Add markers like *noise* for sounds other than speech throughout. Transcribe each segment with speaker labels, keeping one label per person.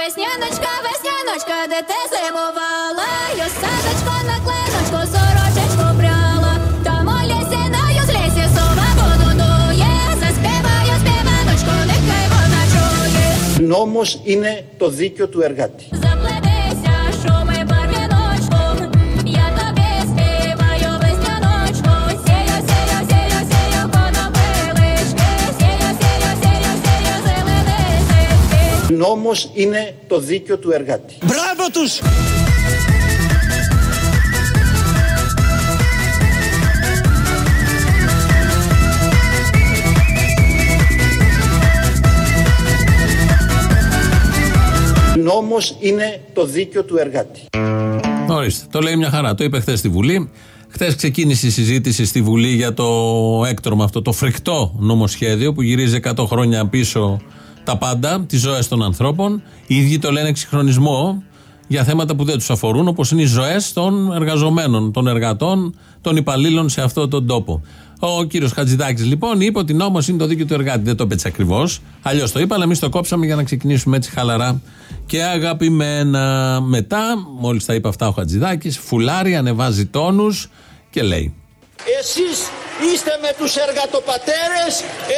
Speaker 1: весняночка, весняночка, де ти зимувала, я садочко на клиночку, сорочечку пряла, там у лісі на юзлісі сова воду дує, заспіваю співаночку, нехай вона чує.
Speaker 2: Νόμος είναι το δίκιο του εργάτη. Νόμος είναι το δίκιο του εργάτη.
Speaker 3: Μπράβο τους!
Speaker 2: Νόμος είναι το δίκιο του εργάτη.
Speaker 4: Ορίστε, το λέει μια χαρά. Το είπε χθες στη Βουλή. Χθες ξεκίνησε η συζήτηση στη Βουλή για το έκτρωμα αυτό, το φρικτό νομοσχέδιο που γυρίζει 100 χρόνια πίσω τα πάντα, τις ζωές των ανθρώπων. Οι ίδιοι το λένε εξυγχρονισμό για θέματα που δεν τους αφορούν, όπως είναι οι ζωές των εργαζομένων, των εργατών, των υπαλλήλων σε αυτόν τον τόπο. Ο κύριος Χατζηδάκης λοιπόν είπε ότι νόμος είναι το δίκαιο του εργάτη. Δεν το είπε έτσι ακριβώς. Αλλιώς το είπα, αλλά εμείς το κόψαμε για να ξεκινήσουμε έτσι χαλαρά και αγαπημένα. Μετά, μόλις τα είπε αυτά ο Χατζηδάκης, φουλάρει, ανεβάζει τόνους και λέει.
Speaker 2: Εσείς είστε με τους εργατοπατέρες,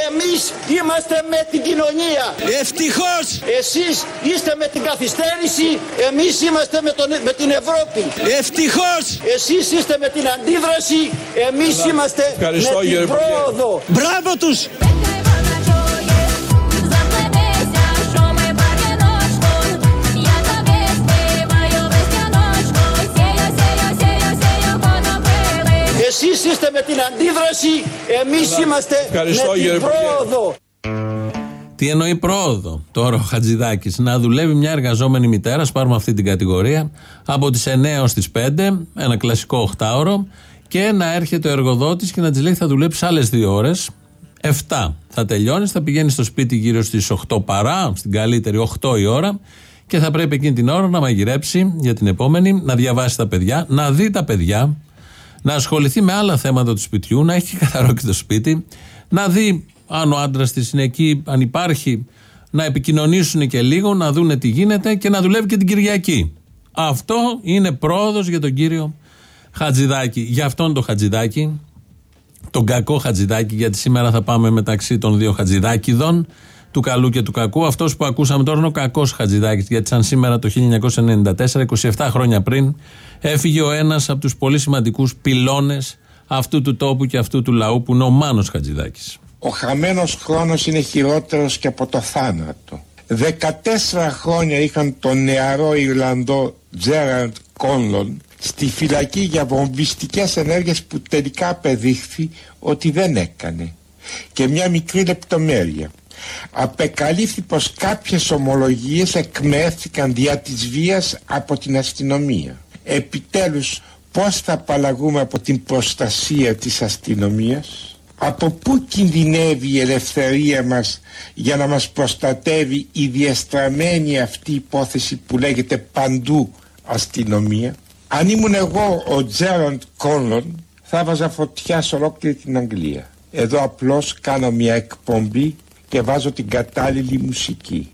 Speaker 2: εμείς είμαστε με την κοινωνία.
Speaker 3: Ευτυχώς!
Speaker 2: Εσείς είστε με την καθυστέρηση, εμείς είμαστε με, τον, με την Ευρώπη.
Speaker 3: Ευτυχώς!
Speaker 2: Εσείς είστε με την αντίδραση, εμείς είμαστε
Speaker 5: Ευχαριστώ,
Speaker 2: με την
Speaker 5: κύριε Υπουργέ.
Speaker 2: πρόοδο.
Speaker 3: Μπράβο τους!
Speaker 2: Εσείς είστε με την αντίδραση, εμείς είμαστε
Speaker 5: Ευχαριστώ,
Speaker 2: με
Speaker 5: κύριε
Speaker 2: την
Speaker 5: Υπουργέ.
Speaker 2: πρόοδο.
Speaker 4: Τι εννοεί πρόοδο τώρα ο Χατζηδάκης; Να δουλεύει μια εργαζόμενη μητέρα, ας πάρουμε αυτή την κατηγορία, από τις 9 έως τις 5, ένα κλασικό 8ωρο, και να έρχεται ο εργοδότης και να της λέει θα δουλέψεις άλλες 2 ώρες. 7 θα τελειώνεις, θα πηγαίνεις στο σπίτι γύρω στις 8 παρά, στην καλύτερη 8 η ώρα, και θα πρέπει εκείνη την ώρα να μαγειρέψει για την επόμενη, να διαβάσει τα παιδιά, να δει τα παιδιά, να ασχοληθεί με άλλα θέματα του σπιτιού, να έχει καθαρό και το σπίτι, να δει αν ο άντρας της είναι εκεί, αν υπάρχει, να επικοινωνήσουν και λίγο, να δούνε τι γίνεται και να δουλεύει και την Κυριακή. Αυτό είναι πρόοδος για τον κύριο Χατζηδάκη. Για αυτόν τον Χατζηδάκη, τον κακό Χατζηδάκη, γιατί σήμερα θα πάμε μεταξύ των δύο Χατζηδάκηδων, του καλού και του κακού. Αυτός που ακούσαμε τώρα είναι ο κακός Χατζηδάκης, γιατί σαν σήμερα το 1994, 27 χρόνια πριν, έφυγε ο ένας από τους πολύ σημαντικούς πυλώνες αυτού του τόπου και αυτού του λαού, που είναι ο Μάνος Χατζηδάκης.
Speaker 6: Ο χαμένος χρόνος είναι χειρότερος και από το θάνατο. 14 χρόνια είχαν τον νεαρό Ιρλανδό Τζέραντ Κόνλον στη φυλακή για βομβιστικές ενέργειες που τελικά απεδείχθη ότι δεν έκανε. Και μια μικρή λεπτομέρεια. Απεκαλύφθη πως κάποιες ομολογίες εκμέθηκαν δια της βίας από την αστυνομία. Επιτέλους πώς θα απαλλαγούμε από την προστασία της αστυνομίας; Από πού κινδυνεύει η ελευθερία μας για να μας προστατεύει η διαστραμμένη αυτή υπόθεση που λέγεται παντού αστυνομία. Αν ήμουν εγώ ο Τζέροντ Κόνλον θα βάζα φωτιά σε ολόκληρη την Αγγλία. Εδώ απλώς κάνω μια εκπομπή και βάζω την κατάλληλη μουσική.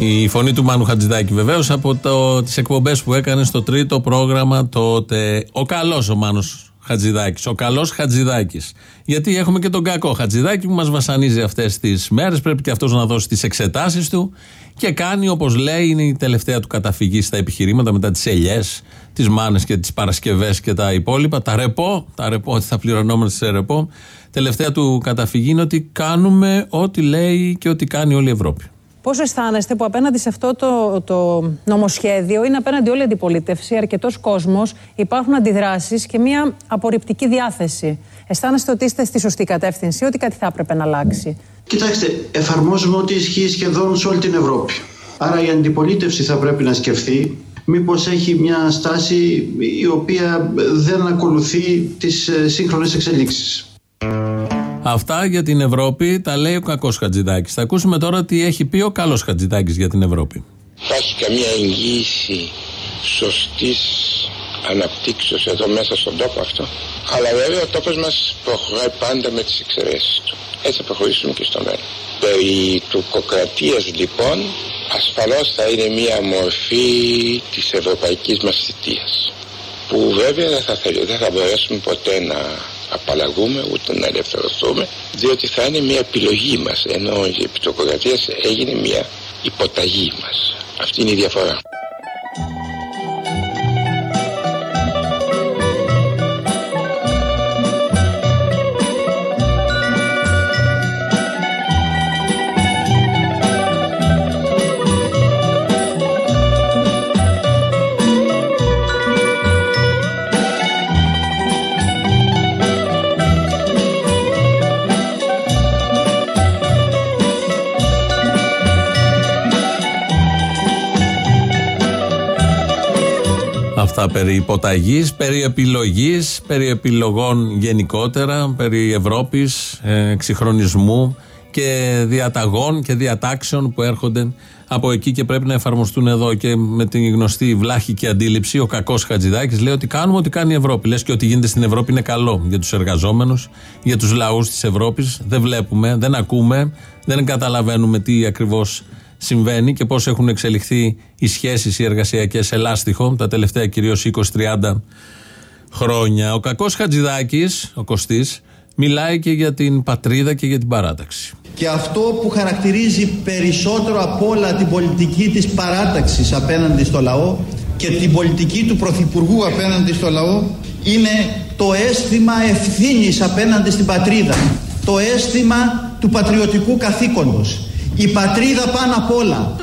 Speaker 4: Η φωνή του Μάνου Χατζηδάκη βεβαίως από τις εκπομπές που έκανε στο τρίτο πρόγραμμα τότε. Ο καλός ο Μάνος Χατζηδάκης. Ο καλός Χατζηδάκης. Γιατί έχουμε και τον κακό Χατζηδάκη που μας βασανίζει αυτές τις μέρες. Πρέπει και αυτός να δώσει τις εξετάσεις του και κάνει όπως λέει, είναι η τελευταία του καταφυγή στα επιχειρήματα μετά τις ελιές, τις μάνες και τις Παρασκευές και τα υπόλοιπα. Τα ρεπό, τα ρεπό, ότι θα πληρωνόμαστε σε ρεπό. Τελευταία του καταφυγή είναι ότι κάνουμε ό,τι λέει και ό,τι κάνει όλη η Ευρώπη.
Speaker 7: Πώ αισθάνεστε που απέναντι σε αυτό το, το νομοσχέδιο είναι απέναντι όλη η αντιπολίτευση, αρκετός κόσμος, υπάρχουν αντιδράσεις και μια απορριπτική διάθεση. Αισθάνεστε ότι είστε στη σωστή κατεύθυνση, ότι κάτι θα έπρεπε να αλλάξει;
Speaker 8: Κοιτάξτε, εφαρμόζουμε ό,τι ισχύει σχεδόν σε όλη την Ευρώπη.
Speaker 5: Άρα η αντιπολίτευση θα πρέπει να σκεφτεί μήπως έχει μια στάση η οποία δεν ακολουθεί τις ε, σύγχρονες εξελίξεις.
Speaker 4: Αυτά για την Ευρώπη τα λέει ο κακός Χατζηδάκης. Θα ακούσουμε τώρα τι έχει πει ο καλός Χατζηδάκης για την Ευρώπη.
Speaker 8: Υπάρχει καμία εγγύηση σωστής αναπτύξεως εδώ μέσα στον τόπο αυτό. Αλλά βέβαια ο τόπος μας προχωράει πάντα με τις εξαιρέσεις του. Έτσι θα προχωρήσουμε και στο μέλλον. Περί του κοκρατίας λοιπόν ασφαλώς θα είναι μια μορφή της ευρωπαϊκής μας θητείας που βέβαια δεν θα, θέλει, δεν θα μπορέσουμε ποτέ να απαλλαγούμε ούτε να ελευθερωθούμε διότι θα είναι μια επιλογή μας ενώ η επιτοκοκρατίας έγινε μια υποταγή μας. Αυτή είναι η διαφορά.
Speaker 4: Αυτά περί υποταγής, περί επιλογής, περί επιλογών γενικότερα, περί Ευρώπης, ε, εξυγχρονισμού και διαταγών και διατάξεων που έρχονται από εκεί και πρέπει να εφαρμοστούν εδώ. Και με την γνωστή βλάχικη αντίληψη, ο κακός Χατζηδάκης λέει ότι κάνουμε ό,τι κάνει η Ευρώπη. Λες και ό,τι γίνεται στην Ευρώπη είναι καλό για τους εργαζόμενους, για τους λαούς της Ευρώπης. Δεν βλέπουμε, δεν ακούμε, δεν καταλαβαίνουμε τι ακριβώς συμβαίνει και πώς έχουν εξελιχθεί οι σχέσεις οι εργασιακές σε λάστιχο τα τελευταία κυρίως 20-30 χρόνια. Ο κακός Χατζηδάκης, ο Κωστής, μιλάει και για την πατρίδα και για την παράταξη.
Speaker 9: Και αυτό που χαρακτηρίζει περισσότερο από όλα την πολιτική της παράταξης απέναντι στο λαό και την πολιτική του Πρωθυπουργού απέναντι στο λαό είναι το αίσθημα ευθύνης απέναντι στην πατρίδα. Το αίσθημα του πατριωτικού καθήκοντος. Η πατρίδα πάνω απ' όλα.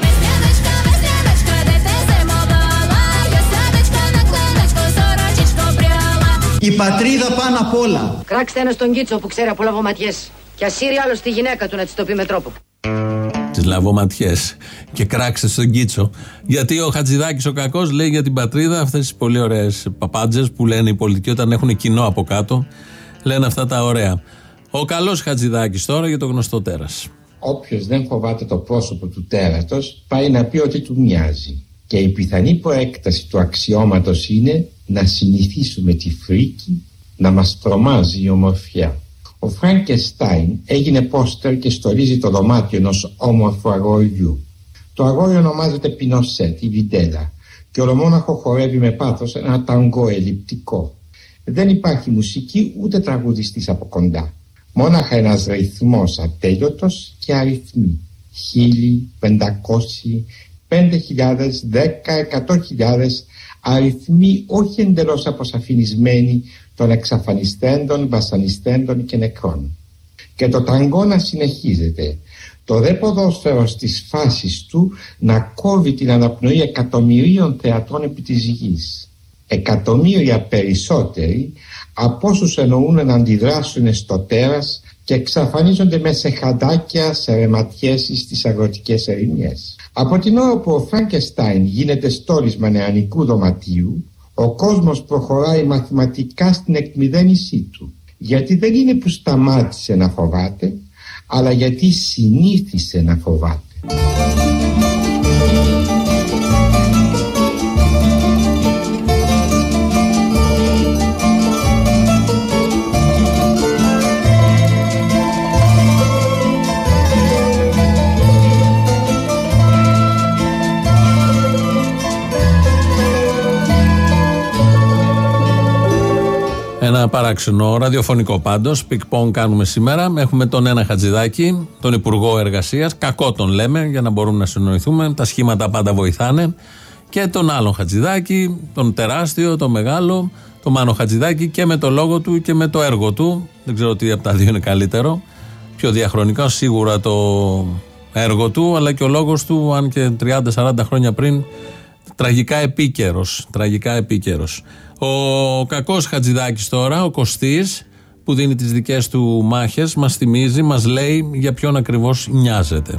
Speaker 9: Η πατρίδα πάνω απ' όλα.
Speaker 10: Κράξτε ένα στον Κίτσο που ξέρει από λαβοματιέ. Και ασύρει άλλος στη γυναίκα του να της το πει με τρόπο.
Speaker 4: Τις λαβοματιέ. Και κράξτε στον Κίτσο. Γιατί ο Χατζηδάκης ο κακός λέει για την πατρίδα αυτές τις πολύ ωραίες παπάντζες που λένε οι πολιτικοί όταν έχουν κοινό από κάτω. Λένε αυτά τα ωραία. Ο καλός Χατζηδάκης τώρα για το γνωστό τέρας
Speaker 6: όποιος δεν φοβάται το πρόσωπο του τέρατος πάει να πει ότι του μοιάζει. Και η πιθανή προέκταση του αξιώματος είναι να συνηθίσουμε τη φρίκη να μας τρομάζει η ομορφιά. Ο Φράγκεστάιν έγινε πόστερ και στολίζει το δωμάτιο ενός όμορφου αγοριού. Το αγόρι ονομάζεται Πινοσέτ ή Βιντέλα και ο Ρωμόναχο χορεύει με πάθος ένα ταγκό ελλειπτικό. Δεν υπάρχει μουσική ούτε τραγουδιστής από κοντά. Μόναχα ένας ρυθμός ατέλειωτος και αριθμοί. Χίλιοι, πεντακόσιοι, πέντε χιλιάδες, δέκα, εκατό χιλιάδες αριθμοί όχι εντελώς αποσαφινισμένοι των εξαφανιστέντων, βασανιστέντων και νεκρών. Και το ταγκό να συνεχίζεται. Το δε ποδόσφαιρο στις φάσεις του να κόβει την αναπνοή εκατομμυρίων θεατών επί της γης. Εκατομμύρια περισσότεροι από όσους εννοούν να αντιδράσουν στο τέρας και εξαφανίζονται μέσα σε χαντάκια, σε ρεματιές ή στις αγροτικές ερημιές. Από την ώρα που ο Φραγκεστάιν γίνεται στόλισμα νεανικού δωματίου, ο κόσμος προχωράει μαθηματικά στην εκμυδένισή του. Γιατί δεν είναι που σταμάτησε να φοβάται, αλλά γιατί συνήθισε να φοβάται.
Speaker 4: Ένα παράξενο ραδιοφωνικό πάντως. Πικ-πονγκ κάνουμε σήμερα. Έχουμε τον ένα Χατζηδάκη, τον Υπουργό Εργασίας. Κακό τον λέμε για να μπορούμε να συνοηθούμε. Τα σχήματα πάντα βοηθάνε. Και τον άλλον Χατζηδάκη, τον τεράστιο, τον μεγάλο, τον Μάνο Χατζηδάκη και με το λόγο του και με το έργο του. Δεν ξέρω τι από τα δύο είναι καλύτερο. Πιο διαχρονικά σίγουρα το έργο του, αλλά και ο λόγος του, αν και 30-40 χρόνια πριν, τραγικά επίκαιρος. Τραγικά επίκαιρος. Ο κακός Χατζηδάκης τώρα, ο Κωστής, που δίνει τις δικές του μάχες, μας θυμίζει, μας λέει για ποιον ακριβώς νοιάζεται.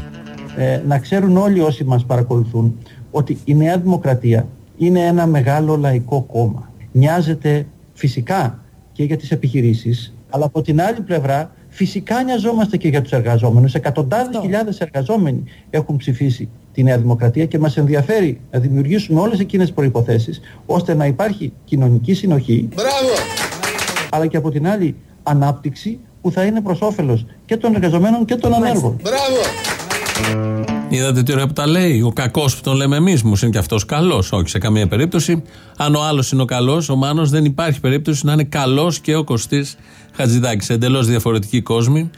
Speaker 5: ε, να ξέρουν όλοι όσοι μας παρακολουθούν ότι η Νέα Δημοκρατία είναι ένα μεγάλο λαϊκό κόμμα. Νοιάζεται φυσικά και για τις επιχειρήσεις, αλλά από την άλλη πλευρά φυσικά νοιαζόμαστε και για τους εργαζόμενους. Εκατοντάδες χιλιάδες εργαζόμενοι έχουν ψηφίσει τη Νέα Δημοκρατία και μας ενδιαφέρει να δημιουργήσουμε όλες εκείνες τις προϋποθέσεις ώστε να υπάρχει κοινωνική συνοχή αλλά και από την άλλη ανάπτυξη που θα είναι προς όφελος και των εργαζομένων και των ανέργων.
Speaker 4: Είδατε τι ωραία που τα λέει. Ο κακός που τον λέμε εμείς, μου είναι και αυτός καλός. Όχι σε καμία περίπτωση. Αν ο άλλος είναι ο καλός, ο Μάνος δεν υπάρχει περίπτωση να είναι καλός και ο Κωστής Χατζηδάκης. Εντελώς διαφορετικοί κόσμοι.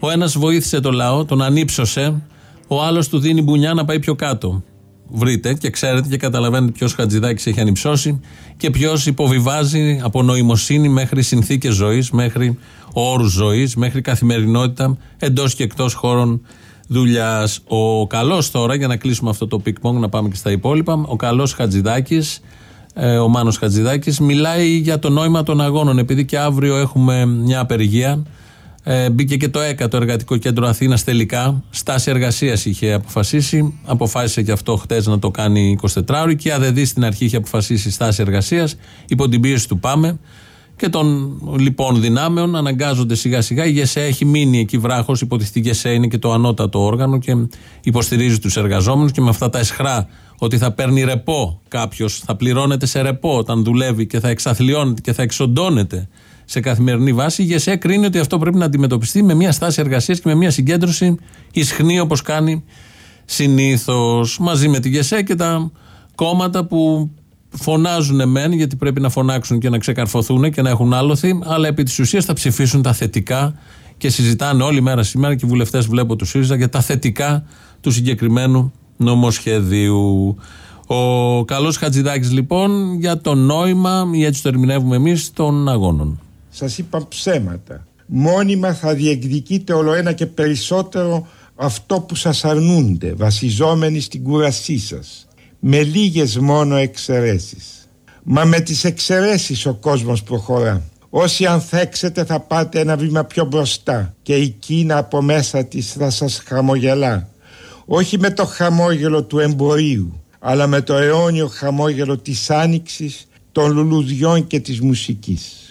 Speaker 4: Ο ένας βοήθησε το λαό, τον ανύψωσε. Ο άλλος του δίνει μπουνιά να πάει πιο κάτω. Βρείτε και ξέρετε και καταλαβαίνετε ποιος Χατζηδάκης έχει ανυψώσει και ποιος υποβιβάζει από νοημοσύνη μέχρι συνθήκες ζωής, μέχρι όρους ζωής, μέχρι καθημερινότητα εντός και εκτός χώρων δουλειάς. Ο καλός τώρα, για να κλείσουμε αυτό το topic να πάμε και στα υπόλοιπα, ο καλός Χατζηδάκης, ε, ο Μάνος Χατζηδάκης, μιλάει για το νόημα των αγώνων. Επειδή και αύριο έχουμε μια απεργία, ε, μπήκε και το ΕΚΑ, το Εργατικό Κέντρο Αθήνας τελικά. Στάση εργασίας είχε αποφασίσει. Αποφάσισε και αυτό χτες να το κάνει 24 ώρε. Και η ΑΔΔ στην αρχή είχε αποφασίσει στάση εργασίας. Υπό την πίεση του Πάμε και των λοιπόν δυνάμεων αναγκάζονται σιγά σιγά. Η ΓΕΣΕ έχει μείνει εκεί βράχος. Υποτιθεί η ΓΕΣΕ είναι και το ανώτατο όργανο και υποστηρίζει τους εργαζόμενους και με αυτά τα εσχρά ότι θα παίρνει ρεπό κάποιος, θα πληρώνεται σε ρεπό όταν δουλεύει και θα εξαθλιώνεται και θα εξοντώνεται σε καθημερινή βάση. Η ΓΕΣΕ κρίνει ότι αυτό πρέπει να αντιμετωπιστεί με μια στάση εργασίας και με μια συγκέντρωση ισχνή όπως κάνει συνήθως. Μαζί με τη ΓΕΣΕ και τα κόμματα που φωνάζουν μεν, γιατί πρέπει να φωνάξουν και να ξεκαρφωθούν και να έχουν άλοθη, αλλά επί της ουσίας θα ψηφίσουν τα θετικά και συζητάνε όλη μέρα σήμερα και οι βουλευτές βλέπω του ΣΥΡΙΖΑ για τα θετικά του συγκεκριμένου νομοσχεδίου. Ο καλός Χατζηδάκης λοιπόν για το νόημα, ή έτσι το ερμηνεύουμε εμείς, των αγώνων.
Speaker 6: Σας είπα ψέματα. Μόνιμα θα διεκδικείτε όλο ένα και περισσότερο αυτό που σας αρνούνται βασιζόμενοι στην κουρασή σας με λίγες μόνο εξαιρέσεις. Μα με τις εξαιρέσεις ο κόσμος προχωρά. Όσοι ανθέξετε θα πάτε ένα βήμα πιο μπροστά και η Κίνα από μέσα της θα σας χαμογελά. Όχι με το χαμόγελο του εμπορίου, αλλά με το αιώνιο χαμόγελο της άνοιξης, των λουλουδιών και της μουσικής.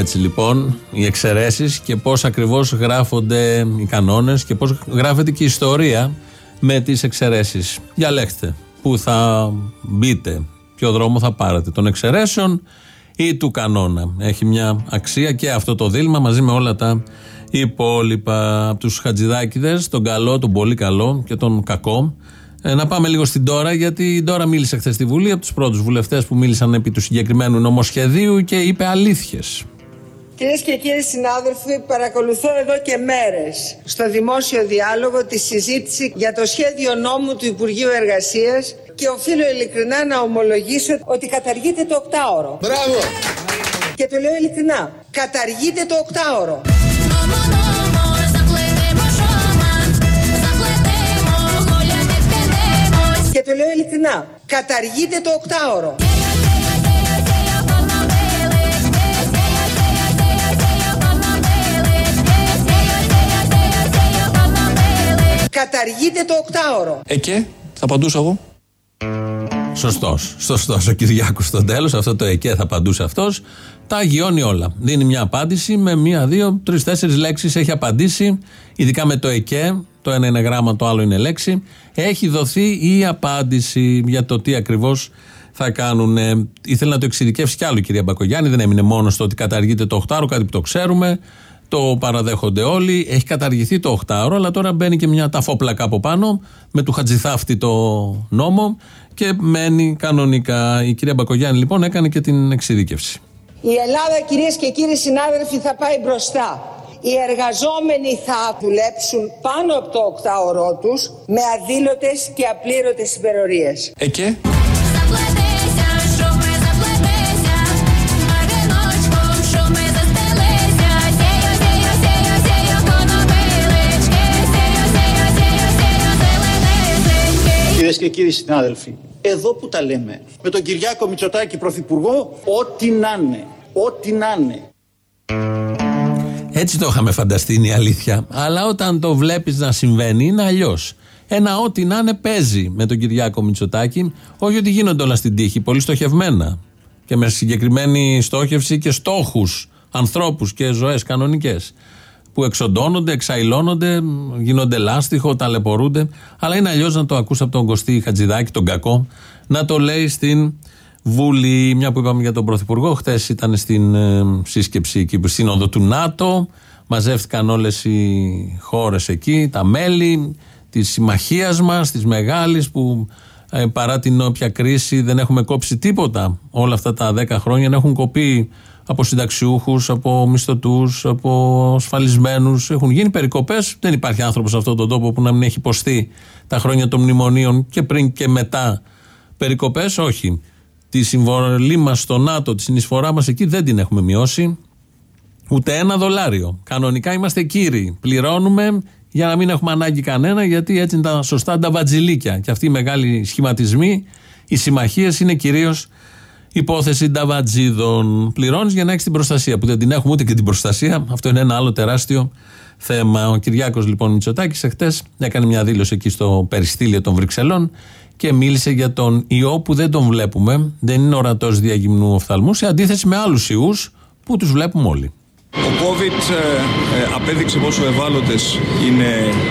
Speaker 4: Έτσι λοιπόν, οι εξαιρέσεις και πώς ακριβώς γράφονται οι κανόνες και πώς γράφεται και η ιστορία με τις εξαιρέσεις. Διαλέξτε πού θα μπείτε, ποιο δρόμο θα πάρετε, των εξαιρέσεων ή του κανόνα. Έχει μια αξία και αυτό το δίλημα μαζί με όλα τα υπόλοιπα από τους Χατζηδάκηδες, τον καλό, τον πολύ καλό και τον κακό. Ε, να πάμε λίγο στην Τώρα, γιατί η Τώρα μίλησε χθες στη Βουλή από τους πρώτους βουλευτές που μίλησαν επί του συγκεκριμένου νομοσχεδίου και είπε αλήθειες.
Speaker 11: Κυρίες και κύριοι συνάδελφοι, παρακολουθώ εδώ και μέρες στο δημόσιο διάλογο τη συζήτηση για το σχέδιο νόμου του Υπουργείου Εργασίας και οφείλω ειλικρινά να ομολογήσω ότι καταργείται το οκτάωρο.
Speaker 2: Μπράβο!
Speaker 11: Και το λέω ειλικρινά. Καταργείται το οκτάωρο. Και το λέω ειλικρινά. Καταργείται το οκτάωρο. Καταργείται το οκτάωρο.
Speaker 12: Ε και, θα απαντούσα εγώ.
Speaker 4: Σωστός. Σωστός ο Κυριάκος στο τέλος. Αυτό το ΕΚΕ θα απαντούσε αυτός. Τα αγιώνει όλα. Δίνει μια απάντηση με μία, δύο, τρεις, τέσσερις λέξεις. Έχει απαντήσει. Ειδικά με το ΕΚΕ. Το ένα είναι γράμμα, το άλλο είναι λέξη. Έχει δοθεί η απάντηση για το τι ακριβώς θα κάνουν. Ήθελε να το εξειδικεύσει κι άλλο η κυρία Μπακογιάννη. Δεν έμεινε μόνος στο ότι καταργείται το 8 κάτι που το ξέρουμε. Το παραδέχονται όλοι. Έχει καταργηθεί το 8 αλλά τώρα μπαίνει και μια ταφόπλακα από πάνω με του Χατζηθάφτη το νόμο και μένει κανονικά. Η κυρία Μπακογιάννη λοιπόν έκανε και την εξειδίκευση.
Speaker 11: Η Ελλάδα κυρίες και κύριοι συνάδελφοι θα πάει μπροστά. Οι εργαζόμενοι θα δουλέψουν πάνω από το οκτάωρό τους με αδήλωτες και απλήρωτες υπερορίες.
Speaker 12: Ε και;
Speaker 9: Κυρίες και κύριοι συνάδελφοι, εδώ που τα λέμε, με τον Κυριάκο Μητσοτάκη Πρωθυπουργό, ό,τι να είναι. Ό,τι να είναι.
Speaker 4: Έτσι το είχαμε φανταστεί, είναι η αλήθεια. Αλλά όταν το βλέπεις να συμβαίνει, είναι αλλιώς. Ένα ό,τι να είναι παίζει με τον Κυριάκο Μητσοτάκη. Όχι ότι γίνονται όλα στην τύχη, πολύ στοχευμένα. Και με συγκεκριμένη στόχευση και στόχους, ανθρώπους και ζωές κανονικές. Που εξοντώνονται, εξαϊλώνονται, γίνονται λάστιχο, ταλαιπωρούνται. Αλλά είναι αλλιώς να το ακούσει από τον Κωστή Χατζηδάκη, τον κακό, να το λέει στην Βούλη. Μια που είπαμε για τον Πρωθυπουργό, χθες ήταν στην ε, σύσκεψη εκεί, που σύνοδο του ΝΑΤΟ. Μαζεύτηκαν όλες οι χώρες εκεί, τα μέλη της συμμαχίας μας, της μεγάλης, που ε, παρά την όποια κρίση δεν έχουμε κόψει τίποτα όλα αυτά τα 10 χρόνια. Να έχουν κοπεί από συνταξιούχους, από μισθωτούς, από ασφαλισμένους. Έχουν γίνει περικοπές. Δεν υπάρχει άνθρωπος σε αυτόν τον τόπο που να μην έχει υποστεί τα χρόνια των μνημονίων και πριν και μετά περικοπές. Όχι. Τη συμβολή μας στο ΝΑΤΟ, τη συνεισφορά μας εκεί δεν την έχουμε μειώσει. Ούτε ένα δολάριο. Κανονικά είμαστε κύριοι. Πληρώνουμε για να μην έχουμε ανάγκη κανένα, γιατί έτσι είναι τα σωστά τα βατζιλίκια. Και αυτοί οι μεγάλοι σχηματισμοί, οι συμμαχίες είναι κυρίως υπόθεση νταβατζίδων. Πληρώνεις για να έχεις την προστασία, που δεν την έχουμε ούτε και την προστασία. Αυτό είναι ένα άλλο τεράστιο θέμα. Ο Κυριάκος λοιπόν Μητσοτάκης εχθές έκανε μια δήλωση εκεί στο περιστήλιο των Βρυξελών και μίλησε για τον ιό που δεν τον βλέπουμε. Δεν είναι ορατός διαγυμνού οφθαλμού, σε αντίθεση με άλλους ιούς που τους βλέπουμε όλοι.
Speaker 12: Ο COVID ε, ε, απέδειξε πόσο ευάλωτες είναι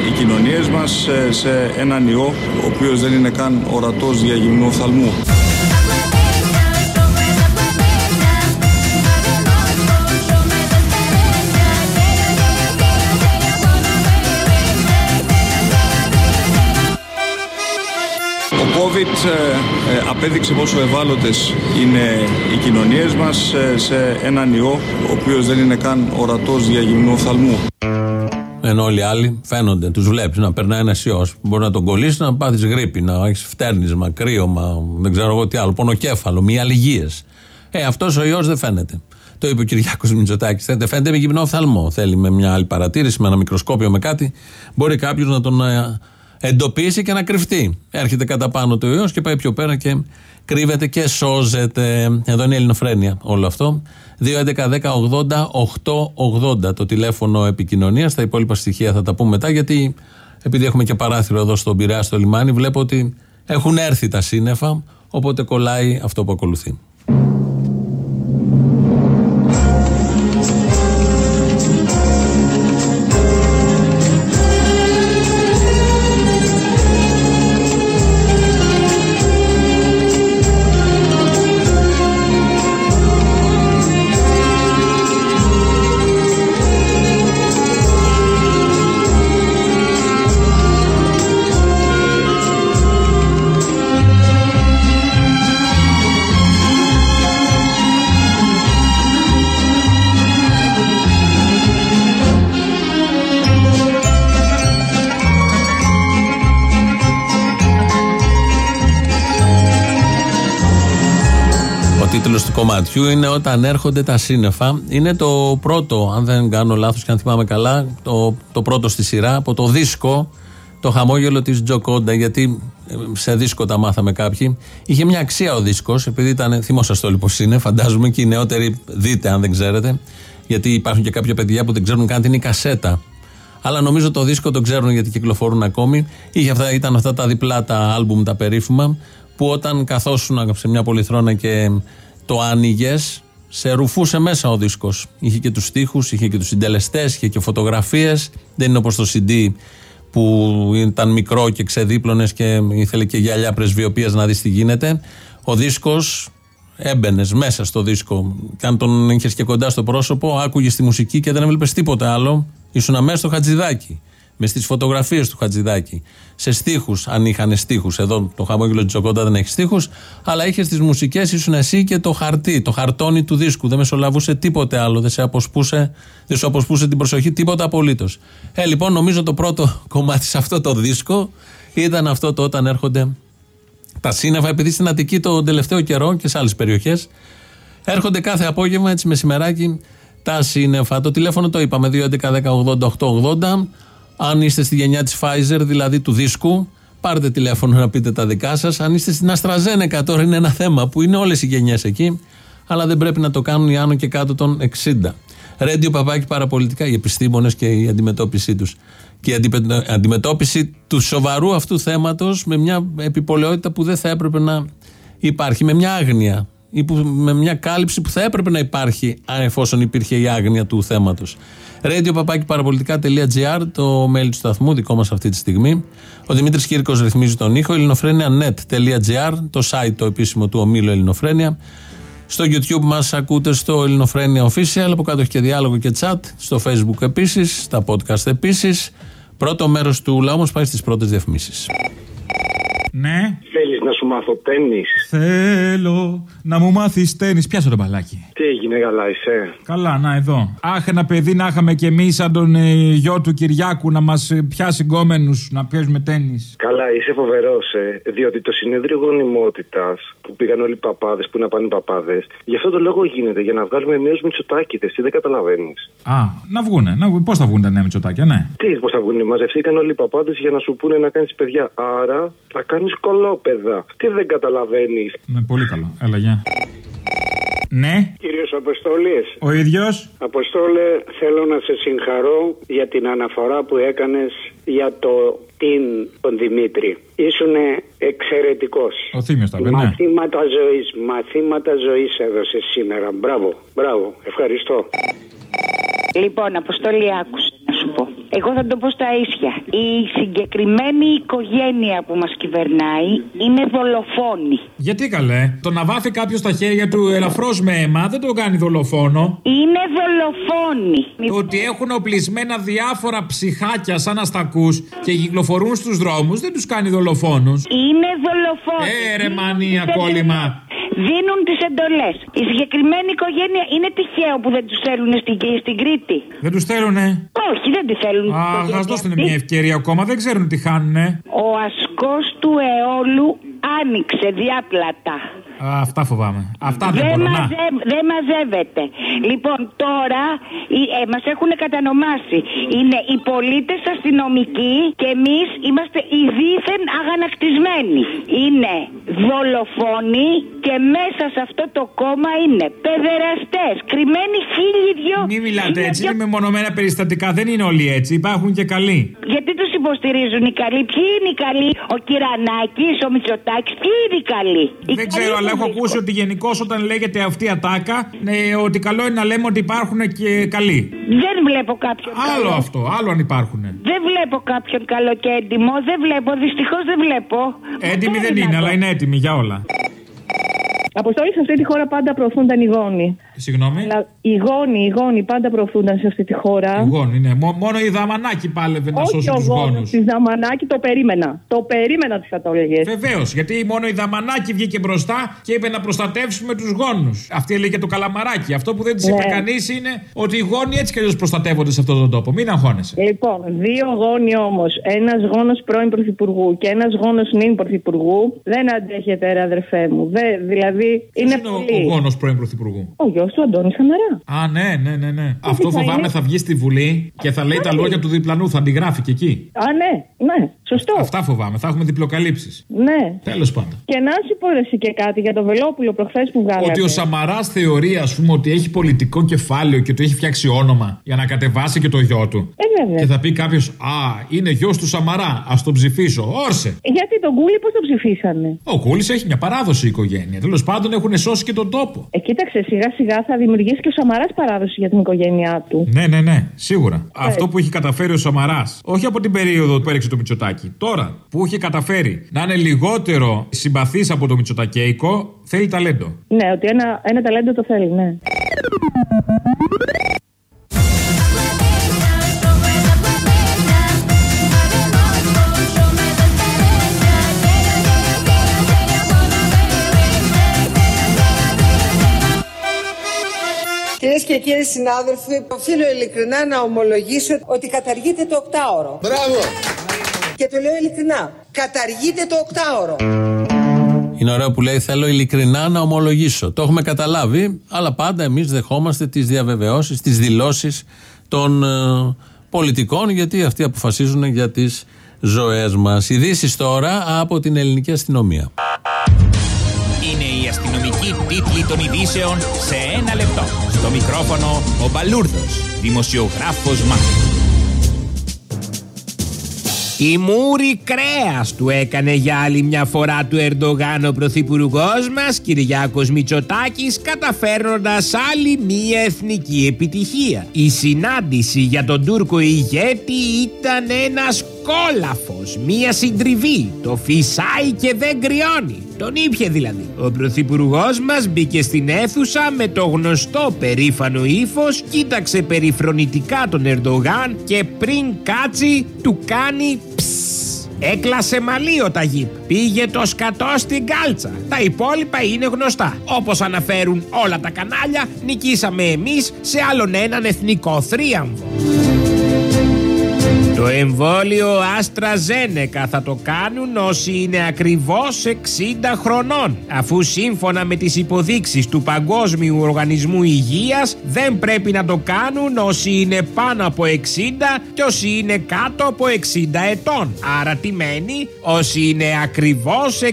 Speaker 12: οι κοινωνίες μας ε, σε έναν ιό ο οποίος δεν είναι καν ορατός διαγυμνού οφθαλμού. COVID ε, ε, απέδειξε πόσο ευάλωτες είναι οι κοινωνίες μας ε, σε έναν ιό ο οποίος δεν είναι καν ορατός διαγυμνού οφθαλμού.
Speaker 4: Ενώ όλοι οι άλλοι φαίνονται, τους βλέπεις να περνάει ένας ιός. Μπορεί να τον κολλήσεις, να πάθεις γρήπη, να έχεις φτέρνισμα, κρύωμα, δεν ξέρω εγώ τι άλλο, πονοκέφαλο, μη αλληγίες. Ε, αυτός ο ιός δεν φαίνεται. Το είπε ο Κυριάκος Μητσοτάκης. Δεν φαίνεται με γυμνό οφθαλμό. Θέλει με μια άλλη παρατήρηση, με ένα μικροσκόπιο, με κάτι. Μπορεί κάποιος να τον ε, εντοπίσει και να κρυφτεί. Έρχεται κατά πάνω του ιός και πάει πιο πέρα και κρύβεται και σώζεται. Εδώ είναι η Ελληνοφρένεια όλο αυτό. 2.11.10.80.880 το τηλέφωνο επικοινωνίας. Τα υπόλοιπα στοιχεία θα τα πούμε μετά γιατί επειδή έχουμε και παράθυρο εδώ στον Πειραιά στο λιμάνι, βλέπω ότι έχουν έρθει τα σύννεφα. Οπότε κολλάει αυτό που ακολουθεί. Κομματιού είναι Όταν έρχονται τα σύννεφα. Είναι το πρώτο, αν δεν κάνω λάθος και αν θυμάμαι καλά, το, το πρώτο στη σειρά από το δίσκο Το χαμόγελο της Τζοκόντα. Γιατί ε, σε δίσκο τα μάθαμε κάποιοι. Είχε μια αξία ο δίσκος, επειδή ήταν. Θυμόσαστε όλοι πώς είναι, φαντάζομαι και οι νεότεροι δείτε αν δεν ξέρετε. Γιατί υπάρχουν και κάποια παιδιά που δεν ξέρουν καν τι είναι η κασέτα. Αλλά νομίζω το δίσκο το ξέρουν γιατί κυκλοφορούν ακόμη. Είχε αυτά, ήταν αυτά τα διπλά τα άλμπουμ, τα περίφημα, που όταν καθόσουν σε μια πολυθρόνα και το άνοιγες, σε ρουφούσε μέσα ο δίσκος. Είχε και τους στίχους, είχε και τους συντελεστές, είχε και φωτογραφίες. Δεν είναι όπως το CD που ήταν μικρό και ξεδίπλωνες και ήθελε και γυαλιά πρεσβειοποίησης να δεις τι γίνεται. Ο δίσκος έμπαινες μέσα στο δίσκο. Και αν τον είχες και κοντά στο πρόσωπο, άκουγες τη μουσική και δεν έβλεπες τίποτα άλλο. Ήσουν αμέσως στο χατζηδάκι. Με στις φωτογραφίες του Χατζηδάκη, σε στίχους, αν είχαν στίχους. Εδώ το χαμόγελο Τζοκόντα δεν έχει στίχους, αλλά είχε στις μουσικές, ήσουν εσύ και το χαρτί, το χαρτόνι του δίσκου. Δεν μεσολαβούσε τίποτε άλλο, δεν, σε αποσπούσε, δεν σου αποσπούσε την προσοχή, τίποτα απολύτως. Ε, λοιπόν, νομίζω το πρώτο *laughs* κομμάτι σε αυτό το δίσκο ήταν αυτό το όταν έρχονται τα σύννεφα, επειδή στην Αττική το τελευταίο καιρό και σε άλλες περιοχές έρχονται κάθε απόγευμα έτσι μεσημεράκι τα σύννεφα. Το τηλέφωνο το είπαμε, 2.11.10.80.880. Αν είστε στη γενιά της Pfizer, δηλαδή του δίσκου, πάρτε τηλέφωνο να πείτε τα δικά σας. Αν είστε στην AstraZeneca, τώρα είναι ένα θέμα που είναι όλες οι γενιές εκεί, αλλά δεν πρέπει να το κάνουν οι άνω και κάτω των 60. Ρέντιο παπάκι παραπολιτικά, οι επιστήμονες και η αντιμετώπιση τους. Και η αντιπε- αντιμετώπιση του σοβαρού αυτού θέματος με μια επιπολαιότητα που δεν θα έπρεπε να υπάρχει, με μια άγνοια ή που, με μια κάλυψη που θα έπρεπε να υπάρχει αν εφόσον υπήρχε η άγνοια του θέματος. Radio παραπολιτικά.gr, το mail του σταθμού, δικό μας αυτή τη στιγμή. Ο Δημήτρης Κύρκος ρυθμίζει τον ήχο. ελληνοφρένια.net.gr, το site το επίσημο του ομίλου Ελληνοφρένια. Στο YouTube μας ακούτε στο Ελληνοφρένια Official. Από κάτω έχει και διάλογο και chat. Στο Facebook επίσης. Στα podcast επίσης. Πρώτο μέρος του λαού μας πάει στις πρώτες διαφημίσεις.
Speaker 13: Ναι.
Speaker 14: Θέλεις να σου μάθω τέννη.
Speaker 13: Θέλω να μου μάθεις τέννη. Πιάσω το μπαλάκι.
Speaker 14: Τι έγινε, καλά είσαι;
Speaker 13: Καλά, να εδώ. Αχ, ένα παιδί να είχαμε κι εμείς σαν τον ε, γιο του Κυριάκου να μας πιάσει γκόμενους να παίζουμε τέννη.
Speaker 14: Καλά, είσαι φοβερός, ε, διότι το συνέδριο γονιμότητας που πήγαν όλοι οι παπάδες, που είναι πάνε οι παπάδες, γι' αυτό το λόγο γίνεται, για να βγάλουμε νέους μυτσοτάκηδε. Τι δεν καταλαβαίνεις.
Speaker 13: Α, να βγούνε. Να... Πώς θα βγουν τα νέα μυτσοτάκια, ναι.
Speaker 14: Τι, πώς θα βγουν, μαζευτήκαν όλοι οι παπάδες για να σου πούνε να κάνεις παιδιά. Άρα θα κάνεις κολόπεδα. Τι δεν καταλαβαίνεις.
Speaker 13: Ναι, πολύ καλό. Έλα, γεια. Ναι.
Speaker 15: Κύριος Αποστόλης.
Speaker 13: Ο ίδιος.
Speaker 15: Αποστόλε, θέλω να σε συγχαρώ για την αναφορά που έκανες για το την τον Δημήτρη. Ήσουν εξαιρετικός.
Speaker 13: Ο Θήμιος τα λέει, ναι.
Speaker 15: Μαθήματα ζωής, μαθήματα ζωής έδωσες σήμερα. Μπράβο, μπράβο, ευχαριστώ.
Speaker 16: Λοιπόν, Αποστόλη, άκουσε να σου πω. Εγώ θα το πω στα ίσια. Η συγκεκριμένη οικογένεια που μας κυβερνάει είναι δολοφόνη.
Speaker 13: Γιατί καλέ. Το να βάθει κάποιος στα χέρια του ελαφρώς με αίμα δεν το κάνει δολοφόνο.
Speaker 16: Είναι δολοφόνοι.
Speaker 13: Το ότι έχουν οπλισμένα διάφορα ψυχάκια σαν αστακού και κυκλοφορούν στους δρόμους δεν τους κάνει δολοφόνους.
Speaker 16: Είναι δολοφόνοι.
Speaker 13: Ε, ρε μανία, κόλλημα.
Speaker 16: Δίνουν τις εντολές. Η συγκεκριμένη οικογένεια είναι τυχαίο που δεν τους θέλουν στην, στην Κρήτη.
Speaker 13: Δεν τους θέλουνε.
Speaker 16: Όχι, δεν τη θέλουν.
Speaker 13: Α, α δώσουν μια ευκαιρία ακόμα, δεν ξέρουν τι χάνουνε.
Speaker 16: Ο ασκός του αιώλου άνοιξε διάπλατα.
Speaker 13: Α, αυτά φοβάμαι. Αυτά δεν,
Speaker 16: δεν,
Speaker 13: μπορώ να.
Speaker 16: μαζε... δεν μαζεύεται. Λοιπόν, τώρα ε, μας έχουν κατανομάσει. Είναι οι πολίτες αστυνομικοί και εμείς είμαστε οι δίθεν αγανακτισμένοι. Είναι δολοφόνοι και μέσα σε αυτό το κόμμα είναι παιδεραστές, κρυμμένοι χίλιοι δυο.
Speaker 13: Μην μιλάτε έτσι, είναι μεμονωμένα περιστατικά. Δεν είναι όλοι έτσι. Υπάρχουν και καλοί.
Speaker 16: Γιατί τους υποστηρίζουν οι καλοί, ποιοι είναι οι καλοί, ο Κυρανάκης, ο Μητσοτάκης, ποιοι είναι οι καλοί; Οι
Speaker 13: Δεν
Speaker 16: καλοί
Speaker 13: ξέρω, αλλά
Speaker 16: είναι
Speaker 13: έχω ακούσει ότι γενικώς όταν λέγεται αυτή η ατάκα, ναι, ότι καλό είναι να λέμε ότι υπάρχουν και καλοί.
Speaker 16: Δεν βλέπω κάποιον.
Speaker 13: Άλλο
Speaker 16: καλό.
Speaker 13: αυτό, άλλο αν υπάρχουν.
Speaker 16: Δεν βλέπω κάποιον καλό και έντιμο. Δεν βλέπω, δυστυχώς δεν βλέπω.
Speaker 13: Έντιμοι
Speaker 16: Αυτό
Speaker 13: δεν είναι, αλλά είναι έτοιμοι για όλα.
Speaker 17: Αποστολή σε αυτή τη χώρα πάντα προωθούνταν οι γόνοι.
Speaker 13: Συγγνώμη.
Speaker 17: Αλλά οι γόνοι, οι γόνοι πάντα προωθούνταν σε αυτή τη χώρα.
Speaker 13: Οι γόνοι, ναι. Μο- Μόνο η Δαμανάκη πάλευε να
Speaker 17: Όχι
Speaker 13: σώσει
Speaker 17: ο
Speaker 13: τους
Speaker 17: γόνος
Speaker 13: γόνους.
Speaker 17: της Δαμανάκη το περίμενα. Το περίμενα ότι θα το έλεγε.
Speaker 13: Βεβαίως, γιατί μόνο η Δαμανάκη βγήκε μπροστά και είπε να προστατεύσουμε τους γόνους. Αυτή έλεγε το καλαμαράκι. Αυτό που δεν τη είπε
Speaker 17: Ναι.
Speaker 13: κανείς είναι ότι οι γόνοι έτσι κι αλλιώς προστατεύονται σε αυτόν τον τόπο. Μην αγχώνεσαι.
Speaker 17: Λοιπόν, δύο γόνοι όμως, ένας γόνος πρώην πρωθυπουργού και ένας γόνος νυν πρωθυπουργού, δεν αντέχετε, ρε αδερφέ μου. Δε, δηλαδή, είναι
Speaker 13: Ποιος
Speaker 17: πολύ.
Speaker 13: είναι ο, ο γόνος πρώην πρωθυπουργού;
Speaker 17: Ο γιο του Αντώνη Σαμαρά.
Speaker 13: Α, ναι, ναι, ναι. ναι. Αυτό
Speaker 17: θα
Speaker 13: φοβάμαι
Speaker 17: είναι;
Speaker 13: θα βγει στη Βουλή και θα λέει τα λόγια του διπλανού. Θα αντιγράφει και εκεί.
Speaker 17: Α, ναι, ναι, σωστό.
Speaker 13: Αυτά φοβάμαι. Θα έχουμε διπλοκαλύψεις.
Speaker 17: Ναι.
Speaker 13: Τέλος πάντων.
Speaker 17: Και να σου πω εσύ και κάτι για το Βελόπουλο προχθές που βγάλατε.
Speaker 13: Ότι ο Σαμαράς θεωρεί, ας πούμε, ότι έχει πολιτικό κεφάλαιο και του έχει φτιάξει όνομα για να κατεβάσει και το γιο του.
Speaker 17: Ε, βέβαια.
Speaker 13: Και θα πει κάποιος, Α, είναι γιος του Σαμαρά, ας τον ψηφίσω. Όρσε.
Speaker 17: Γιατί τον Κούλι πώς το ψηφίσανε;
Speaker 13: Ο Κούλης έχει μια παράδοση η οικογένεια. Τέλος πάντων έχουν σώσει και τον τόπο.
Speaker 17: Ε, κοίταξε, σιγά σιγά θα δημιουργήσει και ο Σαμαράς παράδοση για την οικογένειά του.
Speaker 13: Ναι, ναι, ναι, σίγουρα. Αυτό που έχει καταφέρει ο Σαμαράς, όχι από την περίοδο που έριξε το Μητσοτάκι, τώρα που έχει καταφέρει να είναι λιγότερο συμπαθής από το Μητσοτακέικο, θέλει ταλέντο.
Speaker 17: Ναι, ότι ένα, ένα ταλέντο το θέλει, ναι.
Speaker 11: Κύριοι συνάδελφοι, οφείλω ειλικρινά να ομολογήσω ότι καταργείται το οκτάωρο.
Speaker 2: Μπράβο!
Speaker 11: Και το λέω ειλικρινά. Καταργείται το οκτάωρο.
Speaker 4: Είναι ωραίο που λέει: Θέλω ειλικρινά να ομολογήσω. Το έχουμε καταλάβει, αλλά πάντα εμείς δεχόμαστε τις διαβεβαιώσεις, τις δηλώσεις των ε, πολιτικών, γιατί αυτοί αποφασίζουν για τις ζωές μας. Ειδήσεις τώρα από την ελληνική αστυνομία.
Speaker 18: Είναι η αστυνομική τίτλη των ειδήσεων σε ένα λεπτό. Στο μικρόφωνο ο Μπαλούρδος, δημοσιογράφος Μάρκος. Η μούρη κρέας του έκανε για άλλη μια φορά του Ερντογάν ο πρωθυπουργός μας, Κυριάκος Μητσοτάκης, καταφέρνοντας άλλη μια εθνική επιτυχία. Η συνάντηση για τον Τούρκο ηγέτη ήταν ένας κόλαφος, μια συντριβή. Το φυσάει και δεν κρυώνει. Τον ήπια δηλαδή. Ο πρωθυπουργός μας μπήκε στην αίθουσα με το γνωστό περήφανο ύφος, κοίταξε περιφρονητικά τον Ερντογάν και πριν κάτσει του κάνει ψ. Έκλασε μαλλί ο Ταγίπ. Πήγε το σκατό στην κάλτσα. Τα υπόλοιπα είναι γνωστά. Όπω αναφέρουν όλα τα κανάλια, νικήσαμε εμεί σε άλλον έναν εθνικό θρίαμβο. Το εμβόλιο Άστρα Ζένεκα θα το κάνουν όσοι είναι ακριβώς 60 χρονών αφού σύμφωνα με τις υποδείξεις του Παγκόσμιου Οργανισμού Υγείας δεν πρέπει να το κάνουν όσοι είναι πάνω από 60 και όσοι είναι κάτω από 60 ετών. Άρα τι μένει; Όσοι είναι ακριβώς 60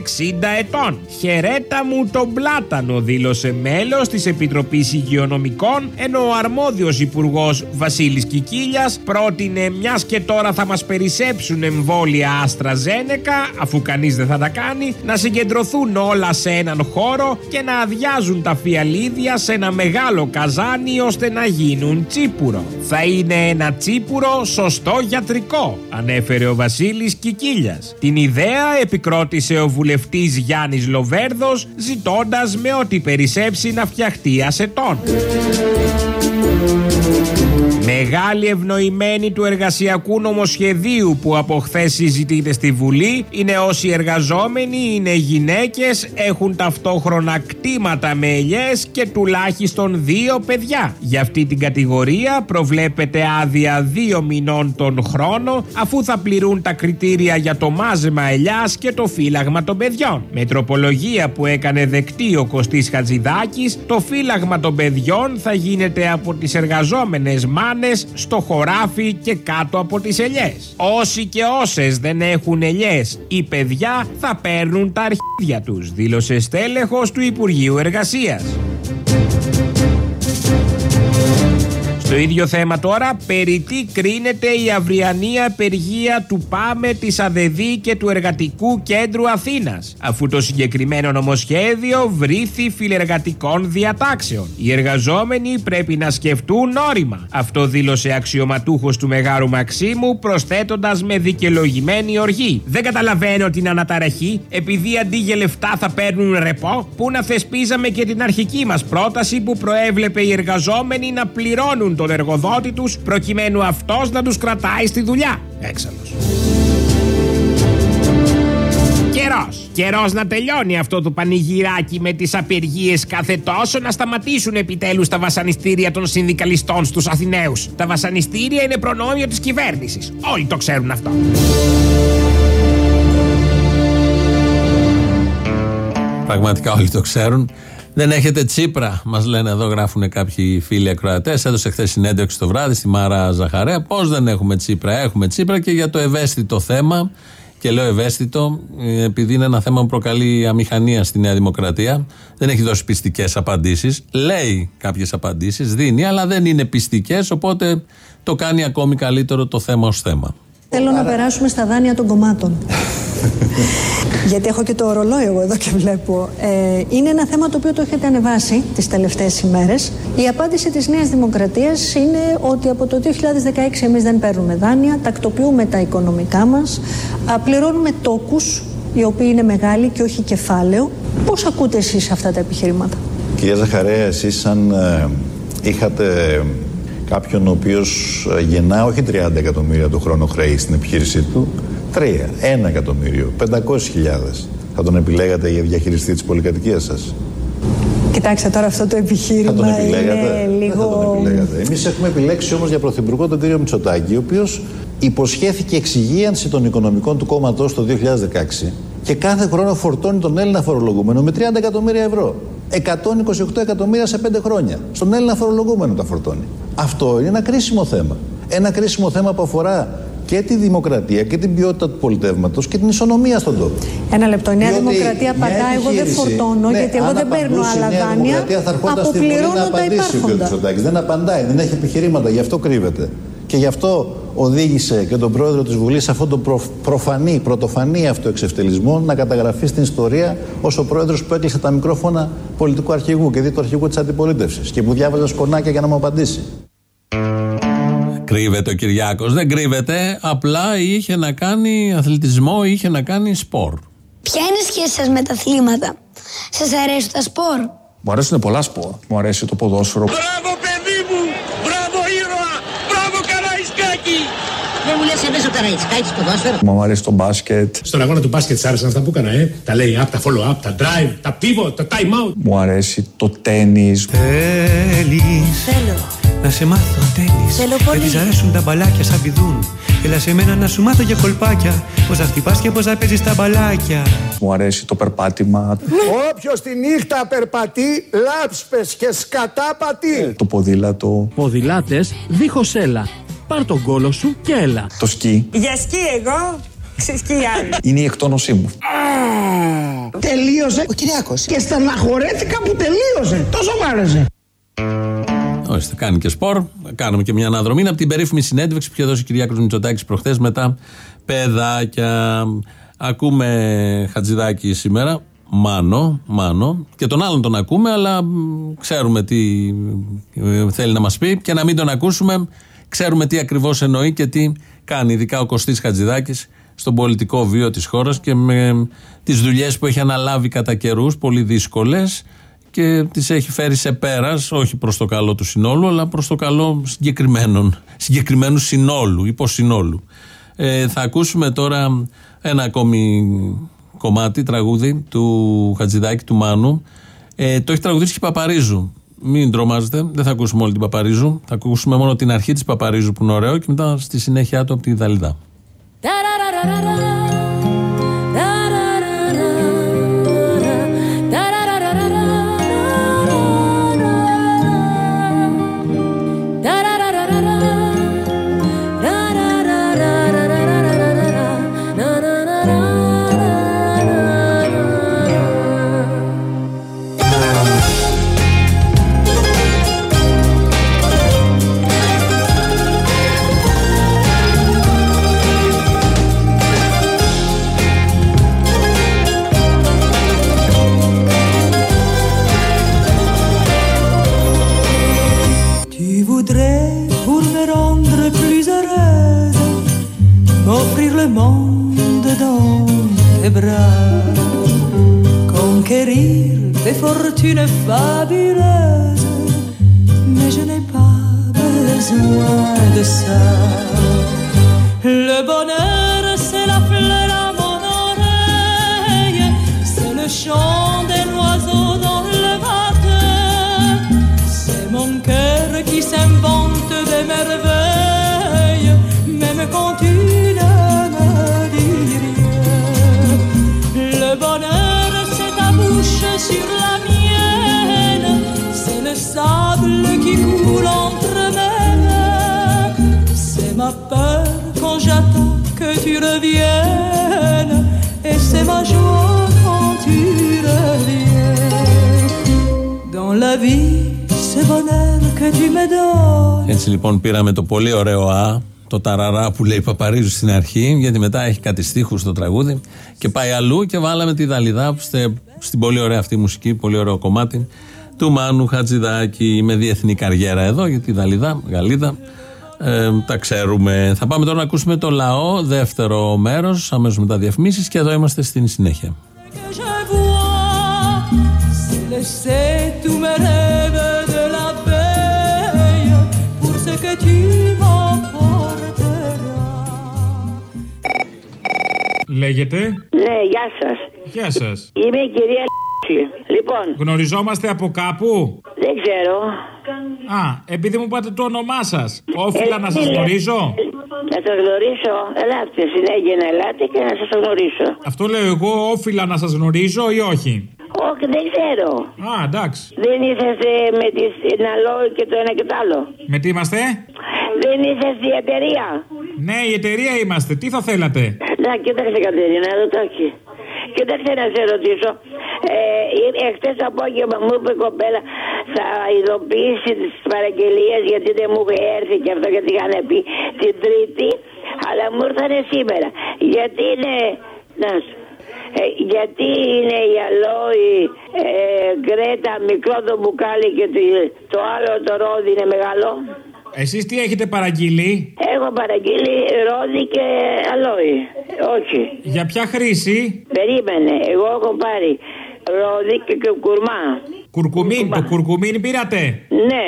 Speaker 18: ετών. Χαιρέτα μου τον πλάτανο δήλωσε μέλος της Επιτροπής Υγειονομικών ενώ ο αρμόδιος υπουργός Βασίλης Κικίλιας πρότεινε μιας και τώρα θα μας περισσέψουν εμβόλια Άστρα Ζένεκα, αφού κανείς δεν θα τα κάνει, να συγκεντρωθούν όλα σε έναν χώρο και να αδειάζουν τα φιαλίδια σε ένα μεγάλο καζάνι ώστε να γίνουν τσίπουρο. Θα είναι ένα τσίπουρο σωστό γιατρικό, ανέφερε ο Βασίλης Κικίλιας. Την ιδέα επικρότησε ο βουλευτής Γιάννης Λοβέρδος, ζητώντας με ό,τι περισσέψει να φτιαχτεί ασετών. Μεγάλη ευνοημένη του εργασιακού νομοσχεδίου που από χθες συζητείται στη Βουλή είναι όσοι εργαζόμενοι είναι γυναίκες, έχουν ταυτόχρονα κτήματα με ελιές και τουλάχιστον δύο παιδιά. Για αυτή την κατηγορία προβλέπεται άδεια δύο μηνών τον χρόνο αφού θα πληρούν τα κριτήρια για το μάζεμα ελιάς και το φύλαγμα των παιδιών. Με τροπολογία που έκανε δεκτή ο Κωστής Χατζηδάκης, το φύλαγμα των παιδιών θα γίνεται από τις εργαζόμενες μάνες στο χωράφι και κάτω από τις ελιές. Όσοι και όσες δεν έχουν ελιές ή παιδιά θα παίρνουν τα αρχίδια τους, δήλωσε στέλεχος του Υπουργείου Εργασίας. Στο ίδιο θέμα τώρα, περί τι κρίνεται η αυριανή απεργία του ΠΑΜΕ, της ΑΔΕΔΗ και του Εργατικού Κέντρου Αθήνας, αφού το συγκεκριμένο νομοσχέδιο βρήθη φιλεργατικών διατάξεων. Οι εργαζόμενοι πρέπει να σκεφτούν όρημα. Αυτό δήλωσε αξιωματούχος του Μεγάρου Μαξίμου, προσθέτοντας με δικαιολογημένη οργή. Δεν καταλαβαίνω την αναταραχή, επειδή αντί για λεφτά θα παίρνουν ρεπό, που να θεσπίζαμε και την αρχική μας πρόταση που προέβλεπε οι εργαζόμενοι να πληρώνουν τον εργοδότη τους προκειμένου αυτός να τους κρατάει στη δουλειά. Έξαλλος. Καιρός. Καιρός να τελειώνει αυτό το πανηγυράκι με τις απεργίες κάθε τόσο να σταματήσουν επιτέλους τα βασανιστήρια των συνδικαλιστών στους Αθηναίους. Τα βασανιστήρια είναι προνόμιο της κυβέρνησης. Όλοι το ξέρουν αυτό.
Speaker 4: Πραγματικά όλοι το ξέρουν. Δεν έχετε Τσίπρα, μας λένε εδώ, γράφουν κάποιοι φίλοι ακροατές. Έδωσε χθες συνέντευξη το βράδυ στη Μάρα Ζαχαρέα. Πώς δεν έχουμε Τσίπρα, έχουμε Τσίπρα και για το ευαίσθητο θέμα. Και λέω ευαίσθητο, επειδή είναι ένα θέμα που προκαλεί αμηχανία στη Νέα Δημοκρατία. Δεν έχει δώσει πιστικές απαντήσεις. Λέει κάποιες απαντήσεις, δίνει, αλλά δεν είναι πιστικές. Οπότε το κάνει ακόμη καλύτερο το θέμα ως θέμα.
Speaker 19: Θέλω να περάσουμε στα δάνεια των κομμάτων. *laughs* Γιατί έχω και το ορολόι εγώ εδώ και βλέπω. Ε, είναι ένα θέμα το οποίο το έχετε ανεβάσει τις τελευταίες ημέρες. Η απάντηση της Νέας Δημοκρατίας είναι ότι από το 2016 εμείς δεν παίρνουμε δάνεια, τακτοποιούμε τα οικονομικά μας, πληρώνουμε τόκους, οι οποίοι είναι μεγάλοι και όχι κεφάλαιο. Πώς ακούτε εσείς αυτά τα επιχειρήματα;
Speaker 20: Κυρία Ζαχαρέα, εσείς σαν ε, είχατε κάποιον ο οποίος ε, γεννά όχι 30 εκατομμύρια το χρόνο χρέη στην επιχείρησή του, Τρία, ένα εκατομμύριο, πεντακόσιες χιλιάδες. Θα τον επιλέγατε για διαχειριστή της πολυκατοικίας σας;
Speaker 19: Κοιτάξτε τώρα αυτό το επιχείρημα είναι λίγο
Speaker 20: Εμείς έχουμε επιλέξει όμως για πρωθυπουργό τον κύριο Μητσοτάκη, ο οποίος υποσχέθηκε εξυγίανση των οικονομικών του κόμματος το 2016 και κάθε χρόνο φορτώνει τον Έλληνα φορολογούμενο με 30 εκατομμύρια ευρώ. 128 εκατομμύρια σε 5 χρόνια. Στον Έλληνα φορολογούμενο τα φορτώνει. Αυτό είναι ένα κρίσιμο θέμα. Ένα κρίσιμο θέμα που αφορά και τη δημοκρατία και την ποιότητα του πολιτεύματος και την ισονομία στον τόπο.
Speaker 19: Ένα λεπτό. Η Νέα
Speaker 20: Διότι
Speaker 19: Δημοκρατία
Speaker 20: μια
Speaker 19: απαντά, εγώ δεν
Speaker 20: επιχείρηση-
Speaker 19: φορτώνω,
Speaker 20: Ναι,
Speaker 19: γιατί εγώ
Speaker 20: αν
Speaker 19: δεν παίρνω
Speaker 20: απαντούσε η
Speaker 19: άλλα
Speaker 20: Νέα
Speaker 19: δάνεια.
Speaker 20: Δημοκρατία θα ερχόταν στη Βουλή να
Speaker 19: Αποπληρώνω τα
Speaker 20: απαντήσει ο κ.
Speaker 19: υπάρχοντα.
Speaker 20: Μητσοτάκης. Δεν απαντάει, δεν έχει επιχειρήματα, γι' αυτό κρύβεται. Και γι' αυτό οδήγησε και τον πρόεδρο της Βουλής σε αυτόν τον προ, προφανή, πρωτοφανή αυτοεξευτελισμό να καταγραφεί στην ιστορία ως ο πρόεδρος που έκλεισε τα μικρόφωνα πολιτικού αρχηγού και δι του αρχηγού της αντιπολίτευσης και που διάβαζε σκονάκια για να μου απαντήσει.
Speaker 4: Κρύβεται ο Κυριάκος. Δεν κρύβεται. Απλά είχε να κάνει αθλητισμό, είχε να κάνει σπορ.
Speaker 21: Ποια είναι η σχέση σας με τα αθλήματα; Σας αρέσουν τα σπορ;
Speaker 12: Μου αρέσουν πολλά σπορ. Μου αρέσει το ποδόσφαιρο.
Speaker 2: Μπράβο παιδί μου! Μπράβο ήρωα! Μπράβο Καραϊσκάκη!
Speaker 10: Δεν μου λες εμείς ο Καραϊσκάκης ποδόσφαιρο.
Speaker 12: Μου αρέσει το μπάσκετ.
Speaker 22: Στον αγώνα του μπάσκετ σ' άρεσαν αυτά που έκανα, ε. Τα lay up, τα follow up, τα drive, τα pivot, τα time out.
Speaker 12: Μου αρέσει το τένις.
Speaker 23: Θέλεις
Speaker 21: Θέλω.
Speaker 23: να σε μάθω τένις
Speaker 21: Θέλω πολύ.
Speaker 23: Και της αρέσουν τα μπαλάκια σαν πηδούν Έλα σε μένα να σου μάθω για κολπάκια Πώς θα χτυπάς και πώς θα παίζεις τα μπαλάκια
Speaker 12: Μου αρέσει το περπάτημα.
Speaker 2: Όποιος τη νύχτα περπατεί, λάψπες και σκατάπατη.
Speaker 12: Το ποδήλατο.
Speaker 24: Ποδηλάτες δίχως έλα. Πάρ τον κόλο σου και έλα.
Speaker 12: Το σκι.
Speaker 25: Για σκι εγώ, ξεσκι άλλη.
Speaker 12: Είναι η εκτόνωσή μου.
Speaker 25: Τελείωσε ο Κυριάκος. Και στεναχωρέθηκα που τελείωσε. Τόσο μ' άρεσε.
Speaker 4: Όχι, θα κάνει και σπορ. Κάνουμε και μια αναδρομή Είναι από την περίφημη συνέντευξη που είχε δώσει ο Κυριάκος Μητσοτάκης προχθές με τα παιδάκια. Ακούμε Χατζηδάκη σήμερα. Μάνο, Μάνο. Και τον άλλον τον ακούμε, αλλά μ, ξέρουμε τι ε, θέλει να μας πει. Και να μην τον ακούσουμε, ξέρουμε τι ακριβώς εννοεί και τι κάνει. Ειδικά ο Κωστής Χατζηδάκης στον πολιτικό βίο της χώρας και με τις δουλειές που έχει αναλάβει κατά καιρούς, πολύ δύσκολες και τις έχει φέρει σε πέρας, όχι προς το καλό του συνόλου, αλλά προς το καλό συγκεκριμένων, συγκεκριμένου συνόλου, υποσυνόλου. Ε, θα ακούσουμε τώρα ένα ακόμη κομμάτι, τραγούδι του Χατζηδάκη, του Μάνου. Ε, το έχει τραγουδήσει και η Παπαρίζου. Μην τρομάζετε, δεν θα ακούσουμε όλη την Παπαρίζου. Θα ακούσουμε μόνο την αρχή της Παπαρίζου που είναι ωραίο και μετά στη συνέχεια του από τη Δαλιδά. une fabule. Πήραμε το πολύ ωραίο Α, το ταραρά που λέει Παπαρίζου στην αρχή, γιατί μετά έχει κάτι στίχους στο τραγούδι και πάει αλλού και βάλαμε τη Δαλιδά στε- στην πολύ ωραία αυτή μουσική, πολύ ωραίο κομμάτι του Μάνου Χατζηδάκη με διεθνή καριέρα εδώ, γιατί η Δαλιδά, Γαλλίδα, ε, τα ξέρουμε. Θα πάμε τώρα να ακούσουμε το λαό, δεύτερο μέρος, αμέσως μετά διαφημίσεις και εδώ είμαστε στην συνέχεια.
Speaker 13: Λέγεται;
Speaker 16: Ναι, γεια σας.
Speaker 13: Γεια σας.
Speaker 16: Είμαι η κυρία Λοιπόν,
Speaker 13: Γνωριζόμαστε από κάπου;
Speaker 16: δεν ξέρω.
Speaker 13: Α, επειδή μου πάτε το όνομά σας. Όφιλα να σας γνωρίζω;
Speaker 26: Να σας γνωρίσω. Ελάτε, συνέχεια να ελάτε και να σας γνωρίσω.
Speaker 13: Αυτό λέω εγώ, όφιλα να σας γνωρίζω ή όχι;
Speaker 26: Όχι, δεν ξέρω.
Speaker 13: Α, εντάξει.
Speaker 26: Δεν είσαστε με τη Συναλόη και το ένα και το άλλο.
Speaker 13: Με τι είμαστε;
Speaker 26: Δεν είσαστε η εταιρεία.
Speaker 13: Ναι, η εταιρεία είμαστε. Τι θα θέλατε;
Speaker 26: Να, κοίταξε Κατερίνα, εδώ το έχει. Κοίταξε να σε ρωτήσω. Ε, Εχθές το απόγευμα μου είπε η κοπέλα θα ειδοποιήσει τις παραγγελίες γιατί δεν μου είχε έρθει και αυτό γιατί είχαν πει την Τρίτη. Αλλά μου ήρθανε σήμερα. Γιατί είναι. Να σου. Ε, γιατί είναι η αλόη ε, γκρέτα μικρό το μπουκάλι και το, το άλλο το ρόδι είναι μεγάλο;
Speaker 13: Εσείς τι έχετε παραγγείλει;
Speaker 26: Έχω παραγγείλει ρόδι και αλόη. Όχι.
Speaker 13: Για ποια χρήση;
Speaker 26: Περίμενε. Εγώ έχω πάρει ρόδι και, και κουρμά.
Speaker 13: Κουρκουμίν. Το κουρκουμίν πήρατε;
Speaker 26: Ναι.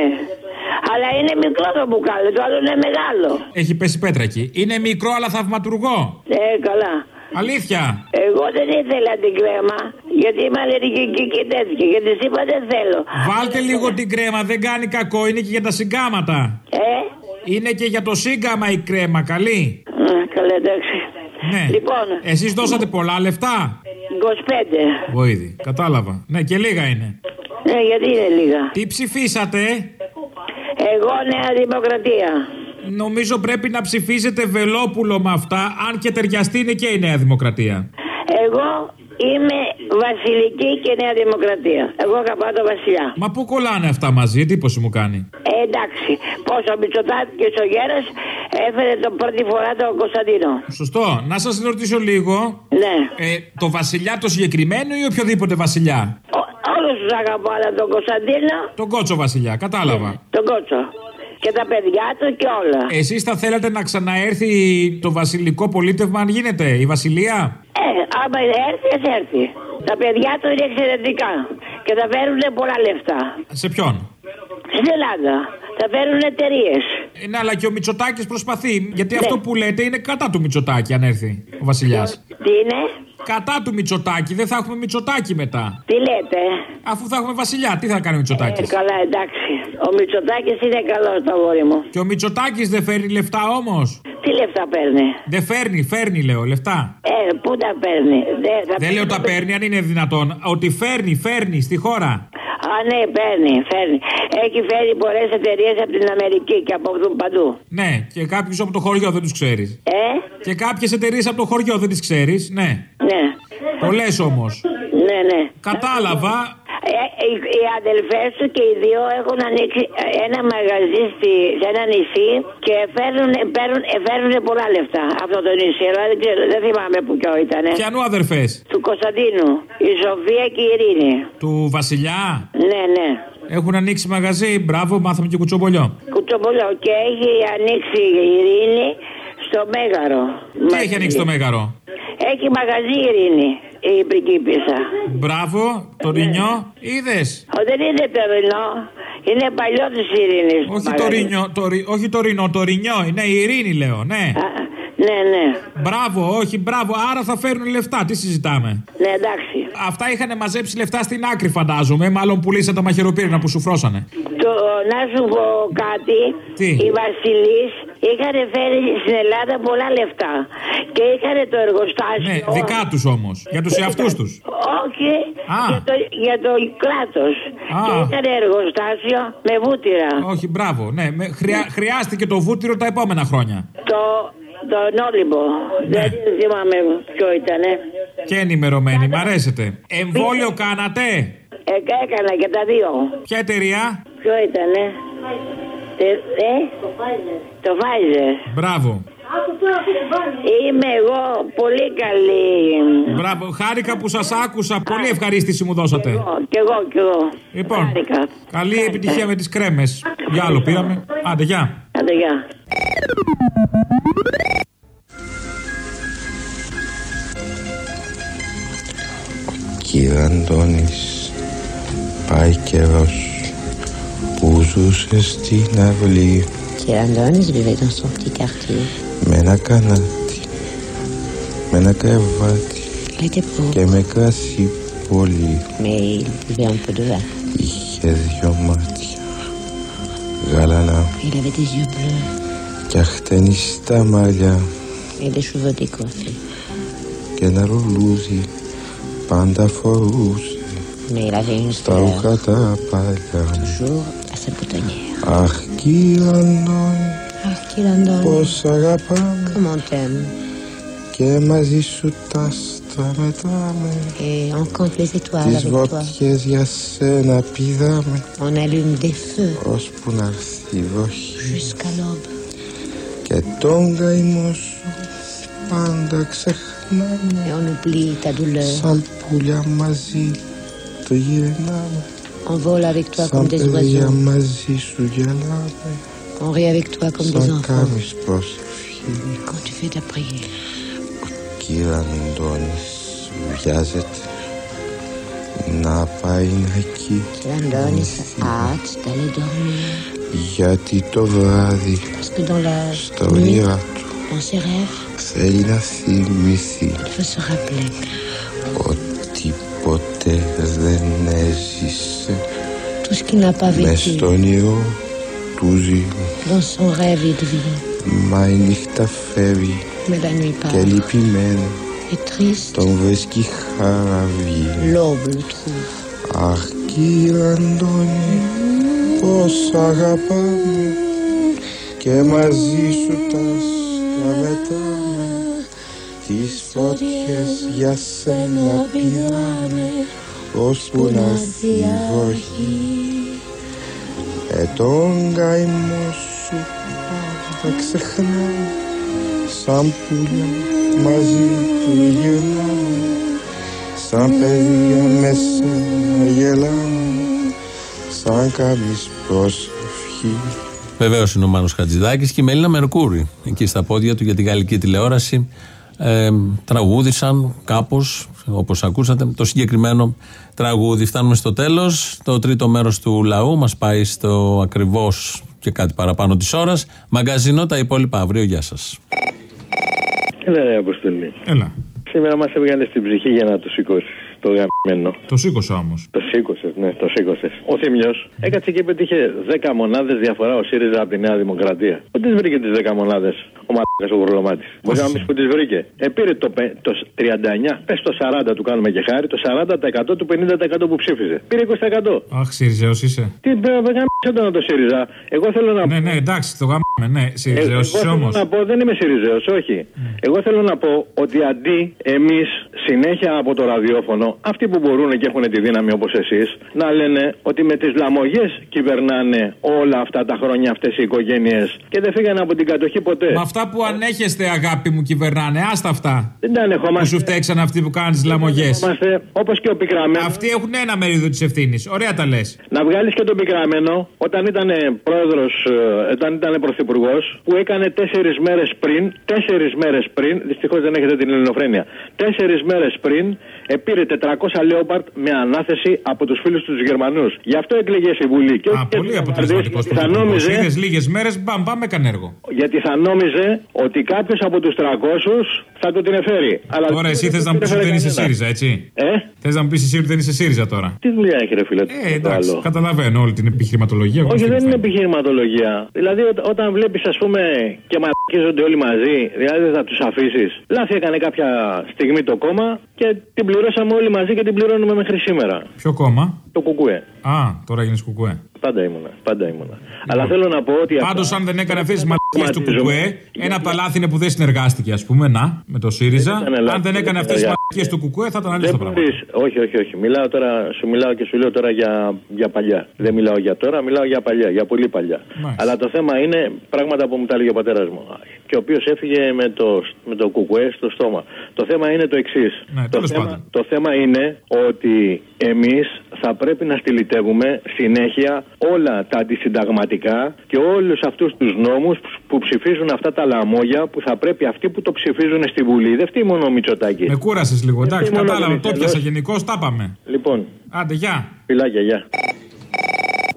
Speaker 26: Αλλά είναι μικρό το μπουκάλι, το άλλο είναι μεγάλο.
Speaker 13: Έχει πέσει πέτρα εκεί. Είναι μικρό αλλά θαυματουργό.
Speaker 26: Ε, καλά.
Speaker 13: Αλήθεια.
Speaker 26: Εγώ δεν ήθελα την κρέμα γιατί είμαι αλλεργική και τέτοια. Και της είπα δεν θέλω.
Speaker 13: Βάλτε λίγο την κρέμα, δεν κάνει κακό, είναι και για τα συγκάματα.
Speaker 26: Ε;
Speaker 13: Είναι και για το σύγκαμα η κρέμα, καλή.
Speaker 26: Α, καλά, εντάξει.
Speaker 13: Ναι.
Speaker 26: Λοιπόν.
Speaker 13: Εσείς δώσατε πολλά λεφτά;
Speaker 26: 25.
Speaker 13: Βοήθη, κατάλαβα. Ναι, και λίγα είναι.
Speaker 26: Ναι, γιατί είναι λίγα;
Speaker 13: Τι ψηφίσατε;
Speaker 26: Εγώ Νέα Δημοκρατία.
Speaker 13: Νομίζω πρέπει να ψηφίζετε Βελόπουλο με αυτά, αν και ταιριαστεί είναι και η Νέα Δημοκρατία.
Speaker 26: Εγώ είμαι Βασιλική και Νέα Δημοκρατία. Εγώ αγαπάω το Βασιλιά.
Speaker 13: Μα πού κολλάνε αυτά μαζί, εντύπωση μου κάνει.
Speaker 26: Ε, εντάξει. Πόσο Μητσοτάκη ο Γέρας έφερε τον πρώτη φορά τον Κωνσταντίνο.
Speaker 13: Σωστό. Να σας ρωτήσω λίγο.
Speaker 26: Ναι.
Speaker 13: Ε, το βασιλιά το συγκεκριμένο ή οποιοδήποτε βασιλιά;
Speaker 26: Όλους τους αγαπάω, αλλά τον Κωνσταντίνο.
Speaker 13: Τον κότσο βασιλιά, κατάλαβα.
Speaker 26: Τον Κότσο. Και τα παιδιά του και όλα.
Speaker 13: Εσείς θα θέλατε να ξαναέρθει το βασιλικό πολίτευμα, αν γίνεται, η βασιλεία;
Speaker 26: Ε, άμα έρθει, ας έρθει. Τα παιδιά του είναι εξαιρετικά. Και θα φέρουν πολλά λεφτά.
Speaker 13: Σε ποιον;
Speaker 26: Στην Ελλάδα. Θα φέρουν εταιρείες.
Speaker 13: Ε, ναι, αλλά και ο Μητσοτάκης προσπαθεί. Γιατί αυτό που λέτε είναι κατά του Μητσοτάκη, αν έρθει ο βασιλιάς.
Speaker 26: Τι είναι;
Speaker 13: Κατά του Μητσοτάκη, δεν θα έχουμε Μητσοτάκη μετά.
Speaker 26: Τι λέτε;
Speaker 13: Αφού θα έχουμε βασιλιά, τι θα κάνει ο Μητσοτάκης;
Speaker 26: Ε, καλά, εντάξει. Ο Μητσοτάκης είναι καλός το αγόρι μου.
Speaker 13: Και ο Μητσοτάκης δεν φέρνει λεφτά όμως;
Speaker 26: Τι λεφτά παίρνει;
Speaker 13: Δεν φέρνει, φέρνει λέω λεφτά.
Speaker 26: Ε, πού τα παίρνει; Δεν, θα
Speaker 13: Δεν λέω τα παίρνει, αν είναι δυνατόν. Ότι φέρνει, φέρνει στη χώρα.
Speaker 26: Α, ναι, παίρνει, φέρνει. Έχει φέρει πολλές εταιρείες από την Αμερική και από παντού.
Speaker 13: Ναι, και κάποιους από το χωριό δεν τους ξέρεις.
Speaker 26: Ε;
Speaker 13: Και κάποιες εταιρείες από το χωριό δεν τις ξέρεις, ναι.
Speaker 26: Ναι.
Speaker 13: Πολλές όμως.
Speaker 26: Ναι, ναι.
Speaker 13: Κατάλαβα.
Speaker 26: Ε, οι, οι αδελφές του και οι δύο έχουν ανοίξει ένα μαγαζί στη, σε ένα νησί και φέρνουν, παίρνουν, ε, φέρνουν πολλά λεφτά αυτό το νησί. Αλλά δεν, ξέρω, δεν θυμάμαι που ποιο ήταν.
Speaker 13: Ποιανού αδερφές;
Speaker 26: Του Κωνσταντίνου. Η Σοφία και η Ειρήνη.
Speaker 13: Του Βασιλιά;
Speaker 26: Ναι, ναι.
Speaker 13: Έχουν ανοίξει μαγαζί. Μπράβο, μάθαμε και κουτσομπολιό.
Speaker 26: Κουτσομπολιό. Και έχει ανοίξει η Ειρήνη στο Μέγαρο.
Speaker 13: Τι έχει ανοίξει το μέγαρο;
Speaker 26: Έχει μαγαζί η Ειρήνη. Η πριγκίπισσα.
Speaker 13: Μπράβο, το ρινιό. Είδες;
Speaker 26: Ο, δεν είναι το ρινό. Είναι παλιός τη Ειρήνη.
Speaker 13: Όχι το ρινιό, το, ρι- όχι το ρινό, το ρινιό. Είναι η ειρήνη, λέω, ναι.
Speaker 26: Ναι, ναι.
Speaker 13: Μπράβο, όχι, μπράβο. Άρα θα φέρουν λεφτά. Τι συζητάμε;
Speaker 26: Ναι, εντάξει.
Speaker 13: Αυτά είχαν μαζέψει λεφτά στην άκρη, φαντάζομαι. Μάλλον πουλήσαν τα μαχαιροπύρνα που σου φρώσανε.
Speaker 26: Το, να σου πω κάτι.
Speaker 13: Τι;
Speaker 26: Οι Βασιλεί είχαν φέρει στην Ελλάδα πολλά λεφτά. Και είχαν το εργοστάσιο.
Speaker 13: Ναι, δικά τους όμως. Για τους εαυτούς τους.
Speaker 26: Όχι,
Speaker 13: Α.
Speaker 26: για το, για το κράτος.
Speaker 13: Α.
Speaker 26: Και είχαν εργοστάσιο με βούτυρα.
Speaker 13: Όχι, μπράβο. Ναι, με, χρειά, χρειάστηκε το βούτυρο τα επόμενα χρόνια.
Speaker 26: Το, το Νόλυμπο.
Speaker 13: Ναι.
Speaker 26: Δεν θυμάμαι ποιο ήταν.
Speaker 13: Και ενημερωμένοι, μ' αρέσετε. Εμβόλιο κάνατε;
Speaker 26: Ε, έκανα και τα δύο.
Speaker 13: Ποια εταιρεία;
Speaker 26: Ποιο ήταν, ε; ε; Το Pfizer.
Speaker 13: Μπράβο.
Speaker 26: Είμαι εγώ πολύ καλή.
Speaker 13: Μπράβο. Χάρηκα που σας άκουσα. Πολύ ευχαρίστηση μου δώσατε.
Speaker 26: Κι εγώ, κι εγώ.
Speaker 13: Λοιπόν,
Speaker 26: Χάρηκα.
Speaker 13: καλή επιτυχία με τις κρέμες. Για άλλο πήραμε. Άντε, γεια.
Speaker 26: Άντε, γεια.
Speaker 27: Κύριε Αντώνης, πάει καιρός που ζούσες στην αυλή
Speaker 28: Qui Adonis vivait dans son petit quartier.
Speaker 27: με ένα κανάτι, με ένα κρεβάτι
Speaker 28: Il était pauvre,
Speaker 27: και με κρασί πολύ.
Speaker 28: mais il buvait un peu de vin.
Speaker 27: Είχε δυο μάτια γαλανά
Speaker 28: Il avait des yeux bleus
Speaker 27: και αχτενιστά μαλλιά
Speaker 28: et des cheveux décoiffés.
Speaker 27: και ένα ρουλούδι πάντα φορούσε
Speaker 28: Mais il avait une
Speaker 27: στα
Speaker 28: fleur
Speaker 27: ρούχα τα παλιά
Speaker 28: toujours à sa boutonnière.
Speaker 27: Αχ κύριε Αντώνη
Speaker 28: Ah, qu'il en donne.
Speaker 27: πως αγαπάμε
Speaker 28: Comment t'aimes
Speaker 27: και μαζί σου τα άστρα μετράμε
Speaker 28: Et on compte les étoiles
Speaker 27: τις
Speaker 28: avec toi.
Speaker 27: βότιες για σένα πηδάμε.
Speaker 28: On allume des feux.
Speaker 27: Ώσπου να έρθει η βροχή
Speaker 28: jusqu'à l'aube.
Speaker 27: και τον καημό σου πάντα ξεχνάμε
Speaker 28: Et on oublie ta douleur.
Speaker 27: σαν πουλιά μαζί το γυρνάμε
Speaker 28: On vole avec toi
Speaker 27: σαν
Speaker 28: comme des
Speaker 27: παιδιά
Speaker 28: oiseaux.
Speaker 27: μαζί σου γελάμε
Speaker 28: On rit avec toi comme des
Speaker 27: σαν
Speaker 28: enfants.
Speaker 27: κάνεις προσευχή
Speaker 28: Quand tu fais ta prière.
Speaker 27: Κύριε Αντώνης βιάζεται να πάει εκεί
Speaker 28: L'Andonis a hâte d'aller dormir.
Speaker 27: γιατί το βράδυ
Speaker 28: Parce que dans la
Speaker 27: στα
Speaker 28: nuit,
Speaker 27: όνειρά του
Speaker 28: dans ses rêves,
Speaker 27: Θέλει να θυμηθεί
Speaker 28: il veut se rappeler
Speaker 27: ότι ποτέ δεν έζησε
Speaker 28: tout ce qu'il n'a pas
Speaker 27: μες
Speaker 28: vécu.
Speaker 27: στο όνειρο του ζει
Speaker 28: Dans son rêve, il devient.
Speaker 27: μα η νύχτα φεύγει
Speaker 28: Mais la nuit
Speaker 27: και
Speaker 28: part.
Speaker 27: λυπημένο
Speaker 28: Et triste,
Speaker 27: τον βρίσκει χαραβή
Speaker 28: l'aube le trouve.
Speaker 27: Αχ κύριε Αντώνη πως αγαπάμε και μαζί σου τα άστρα μετράμε τις φωτιές για σένα πηδάμε ώσπου να έρθει η βροχή ε τον καημό σου πάντα ξεχνάμε σαν πουλιά μαζί του γυρνάμε σαν παιδιά με σένα γελάμε σαν κάνεις προσευχή
Speaker 4: Βεβαίως είναι ο Μάνος Χατζηδάκης και η Μελίνα Μερκούρη. Εκεί στα πόδια του για τη γαλλική τηλεόραση ε, τραγούδησαν κάπως, όπως ακούσατε, το συγκεκριμένο τραγούδι. Φτάνουμε στο τέλος. Το τρίτο μέρος του λαού μας πάει στο ακριβώς και κάτι παραπάνω της ώρας. Μαγκαζίνο, τα υπόλοιπα αύριο. Γεια σας.
Speaker 29: Έλα ρε Αποστολή.
Speaker 13: Έλα.
Speaker 29: Σήμερα μας έβγαλες στην ψυχή για να το σηκώσεις το γαμμένο.
Speaker 13: Το σήκωσα όμως.
Speaker 29: Το σήκωσες, ναι, το σήκωσες. Ο Θήμιος έκατσε και πετύχε 10 μονάδες διαφορά ο ΣΥΡΙΖΑ από τη Νέα Δημοκρατία. Πού τις βρήκε τις 10 μονάδες; Ο Μαλάκα ο Γουρλωμάτη. Μπορεί να πεις που τις βρήκε. Ε, πήρε το, πε- το 39, πες το 40 του κάνουμε και χάρη, το 40% του 50% που ψήφιζε. Πήρε 20%.
Speaker 13: Αχ, Σιριζέο είσαι.
Speaker 29: Τι γάμισε τον το ΣΥΡΙΖΑ. Εγώ θέλω να
Speaker 13: Ναι, ναι, εντάξει, το γάμιμε, ναι, Σιριζέο
Speaker 29: εγώ
Speaker 13: είσαι
Speaker 29: θέλω
Speaker 13: όμως.
Speaker 29: να πω, δεν είμαι Σιριζέος, όχι. Εγώ θέλω να πω ότι αντί εμείς συνέχεια από το ραδιόφωνο, αυτοί που μπορούν και έχουν τη δύναμη όπως εσείς, να λένε ότι με τις λαμογές κυβερνάνε όλα αυτά τα χρόνια αυτές οι οικογένειες και δεν φύγανε από την κατοχή ποτέ.
Speaker 13: Με αυτά που ανέχεστε, αγάπη μου, κυβερνάνε. Άστα αυτά.
Speaker 29: Δεν τα ανεχόμαστε.
Speaker 13: Που σου φταίξαν αυτοί που κάνουν τι λαμογέ.
Speaker 29: Όπως και ο πικραμένο.
Speaker 13: Αυτοί έχουν ένα μερίδιο της ευθύνης. Ωραία τα λες.
Speaker 29: Να βγάλεις και τον πικραμένο όταν ήταν πρόεδρος, όταν ήταν πρωθυπουργός, που έκανε τέσσερις μέρες πριν, τέσσερις μέρες πριν, δυστυχώς δεν έχετε την ελληνοφρένεια, τέσσερις μέρες πριν επήρε 400 λέοπαρτ με ανάθεση από τους φίλους τους Γερμανούς. Γι' αυτό εκλεγε στη Βουλή. Και όχι
Speaker 13: Α,
Speaker 29: και
Speaker 13: πολύ
Speaker 29: στους
Speaker 13: αποτελεσματικός
Speaker 29: Βαρδίς, Θα νόμιζε,
Speaker 13: Είδε λίγες μέρες, μπαμ, πάμε έκανε έργο.
Speaker 29: γιατί θα νόμιζε ότι κάποιος από τους 300 θα του την εφέρει. Αλλά
Speaker 13: Τώρα εσύ θες να μου πεις ότι δεν είσαι ΣΥΡΙΖΑ, έτσι;
Speaker 29: Ε;
Speaker 13: Θες να μου πεις εσύ ότι δεν είσαι ΣΥΡΙΖΑ τώρα;
Speaker 29: Τι δουλειά έχει, ρε φίλε.
Speaker 13: Ε, εντάξει, καταλαβαίνω όλη την επιχειρηματολογία.
Speaker 29: Όχι, δεν είναι επιχειρηματολογία. Δηλαδή, ό- όταν βλέπεις, ας πούμε, και μαρκίζονται όλοι μαζί, δηλαδή δεν θα τους αφήσεις. Λάθη έκανε κάποια στιγμή το κόμμα και την πληρώσαμε όλοι μαζί και την πληρώνουμε μέχρι σήμερα.
Speaker 13: Ποιο κόμμα;
Speaker 29: Το κουκουέ.
Speaker 13: Α, τώρα γίνεις κουκουέ.
Speaker 29: Πάντα ήμουνα. Πάντα ήμουνα. Αλλά θέλω να πω ότι.
Speaker 13: Πάντως,
Speaker 29: αυτά-
Speaker 13: αν δεν έκανες αυτές τις μαλακίες του
Speaker 29: κομματίζομαι.
Speaker 13: κουκουέ, ένα από τα λάθη είναι που δεν συνεργάστηκε, ας πούμε, να, με το ΣΥΡΙΖΑ.
Speaker 29: Δεν ήταν λάθη,
Speaker 13: Αν δεν έκανες
Speaker 29: δεν
Speaker 13: αυτές τις
Speaker 29: ήταν
Speaker 13: μαλακίες του κουκουέ, θα ήταν αλλιώ
Speaker 29: Δεν
Speaker 13: τα πράγματα.
Speaker 29: μπορείς- Όχι, όχι, όχι. Μιλάω τώρα, σου μιλάω και σου λέω τώρα για, για παλιά. Δεν μιλάω για τώρα, μιλάω για παλιά, για πολύ παλιά.
Speaker 13: Μάλιστα.
Speaker 29: Αλλά το θέμα είναι πράγματα που μου τα έλεγε ο πατέρας μου. Και ο οποίος έφυγε με το, με το κουκουέ στο στόμα. Το θέμα είναι το εξής.
Speaker 13: Ναι,
Speaker 29: το,
Speaker 13: τέλος
Speaker 29: θέμα,
Speaker 13: πάντων.
Speaker 29: το θέμα είναι ότι εμείς θα πρέπει να στυλιτεύουμε συνέχεια όλα τα αντισυνταγματικά και όλους αυτούς τους νόμους που ψηφίζουν αυτά τα λαμόγια που θα πρέπει αυτοί που το ψηφίζουν στη Βουλή. Δεν φταίει μόνο ο Μητσοτάκη.
Speaker 13: Με κούρασες λίγο, εντάξει,
Speaker 29: μόνο
Speaker 13: κατάλαβα. Το
Speaker 29: Βενιζέλος.
Speaker 13: πιάσα γενικώ, τα πάμε.
Speaker 29: Λοιπόν,
Speaker 13: Άντε, γεια.
Speaker 29: φιλάκια, γεια.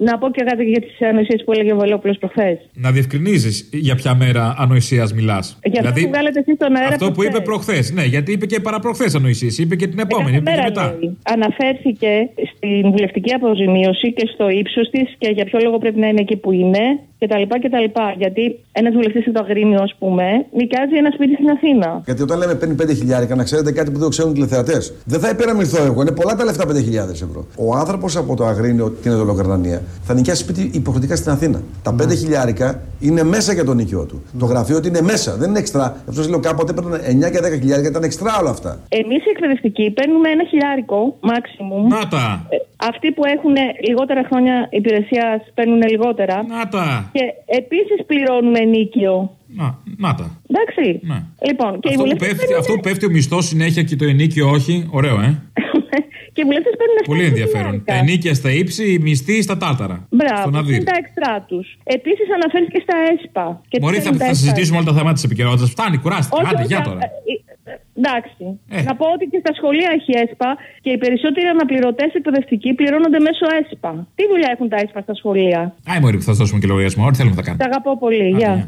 Speaker 17: Να πω και κάτι για τις ανοησίες που έλεγε ο Βελόπουλος προχθές.
Speaker 13: Να διευκρινίζεις για ποια μέρα ανοησίας μιλάς.
Speaker 17: Για αυτό που βγάλετε εσείς στον αέρα.
Speaker 13: αυτό που
Speaker 17: προχθές.
Speaker 13: είπε προχθές. Ναι, γιατί είπε και παραπροχθές ανοησίες. Είπε και την επόμενη, είπε και
Speaker 17: Μέρα,
Speaker 13: μετά.
Speaker 17: λέει. Αναφέρθηκε στην βουλευτική αποζημίωση και στο ύψος της και για ποιο λόγο πρέπει να είναι εκεί που είναι κτλ. κτλ. Γιατί ένας βουλευτής από το Αγρίνιο, ας πούμε, νοικιάζει ένα σπίτι στην Αθήνα.
Speaker 30: Γιατί όταν λέμε παίρνει 5 χιλιάρικα, να ξέρετε κάτι που δεν το ξέρουν οι τηλεθεατές. Δεν θα υπεραμιλθώ εγώ, είναι πολλά τα λεφτά 5.000 ευρώ. Ο άνθρωπος από το Αγρίνιο, την Εδωλοκαρνανία, θα νοικιάσει σπίτι υποχρεωτικά στην Αθήνα. Τα 5 χιλιάρικα είναι μέσα για το νοικιό του. Το γραφείο του είναι μέσα, δεν είναι εξτρά. Αυτό λέω κάποτε έπαιρναν 9 και 10 χιλιάρικα, ήταν εξτρά όλα αυτά.
Speaker 17: Εμείς οι εκπαιδευτικοί παίρνουμε ένα χιλιάρικο, maximum.
Speaker 13: Να τα.
Speaker 17: Ε, Αυτοί που έχουν λιγότερα χρόνια υπηρεσίας παίρνουν λιγότερα.
Speaker 13: Να τα.
Speaker 17: Και επίσης πληρώνουμε νίκιο.
Speaker 13: Να, να τα.
Speaker 17: Εντάξει.
Speaker 13: Ναι.
Speaker 17: Λοιπόν, και οι
Speaker 13: Αυτό που,
Speaker 17: βουλευτές
Speaker 13: πέφτει, αυτό που πέφτει ο μισθός συνέχεια και το ενίκιο όχι. Ωραίο, ε. *laughs*
Speaker 17: και οι βουλευτές παίρνουν
Speaker 13: Πολύ ενδιαφέρον. Τα ενίκια στα ύψη, οι μισθοί στα τάρταρα.
Speaker 17: Μπράβο,
Speaker 13: Στον
Speaker 17: είναι
Speaker 13: Αδύρ.
Speaker 17: τα εξτρά τους. Επίσης αναφέρθηκε στα ΕΣΠΑ. Και
Speaker 13: Μπορεί,
Speaker 17: τι
Speaker 13: θα,
Speaker 17: παίρνουν τα
Speaker 13: θα
Speaker 17: ΕΣΠΑ.
Speaker 13: συζητήσουμε όλα τα θέματα της επικαιρότητας. Φτάνει, κουράστηκε.
Speaker 17: Όχι,
Speaker 13: Άντε,
Speaker 17: όχι,
Speaker 13: για
Speaker 17: α-
Speaker 13: τώρα.
Speaker 17: ε, ε, Εντάξει.
Speaker 13: Ε.
Speaker 17: Να πω ότι και στα σχολεία έχει ΕΣΠΑ και οι περισσότεροι αναπληρωτές εκπαιδευτικοί πληρώνονται μέσω ΕΣΠΑ. Τι δουλειά έχουν τα ΕΣΠΑ στα σχολεία;
Speaker 13: Άι, Μωρή, που θα σας δώσουμε και λογαριασμό. Ό,τι θέλουμε θα κάνουμε.
Speaker 17: Τα αγαπώ πολύ. Γεια.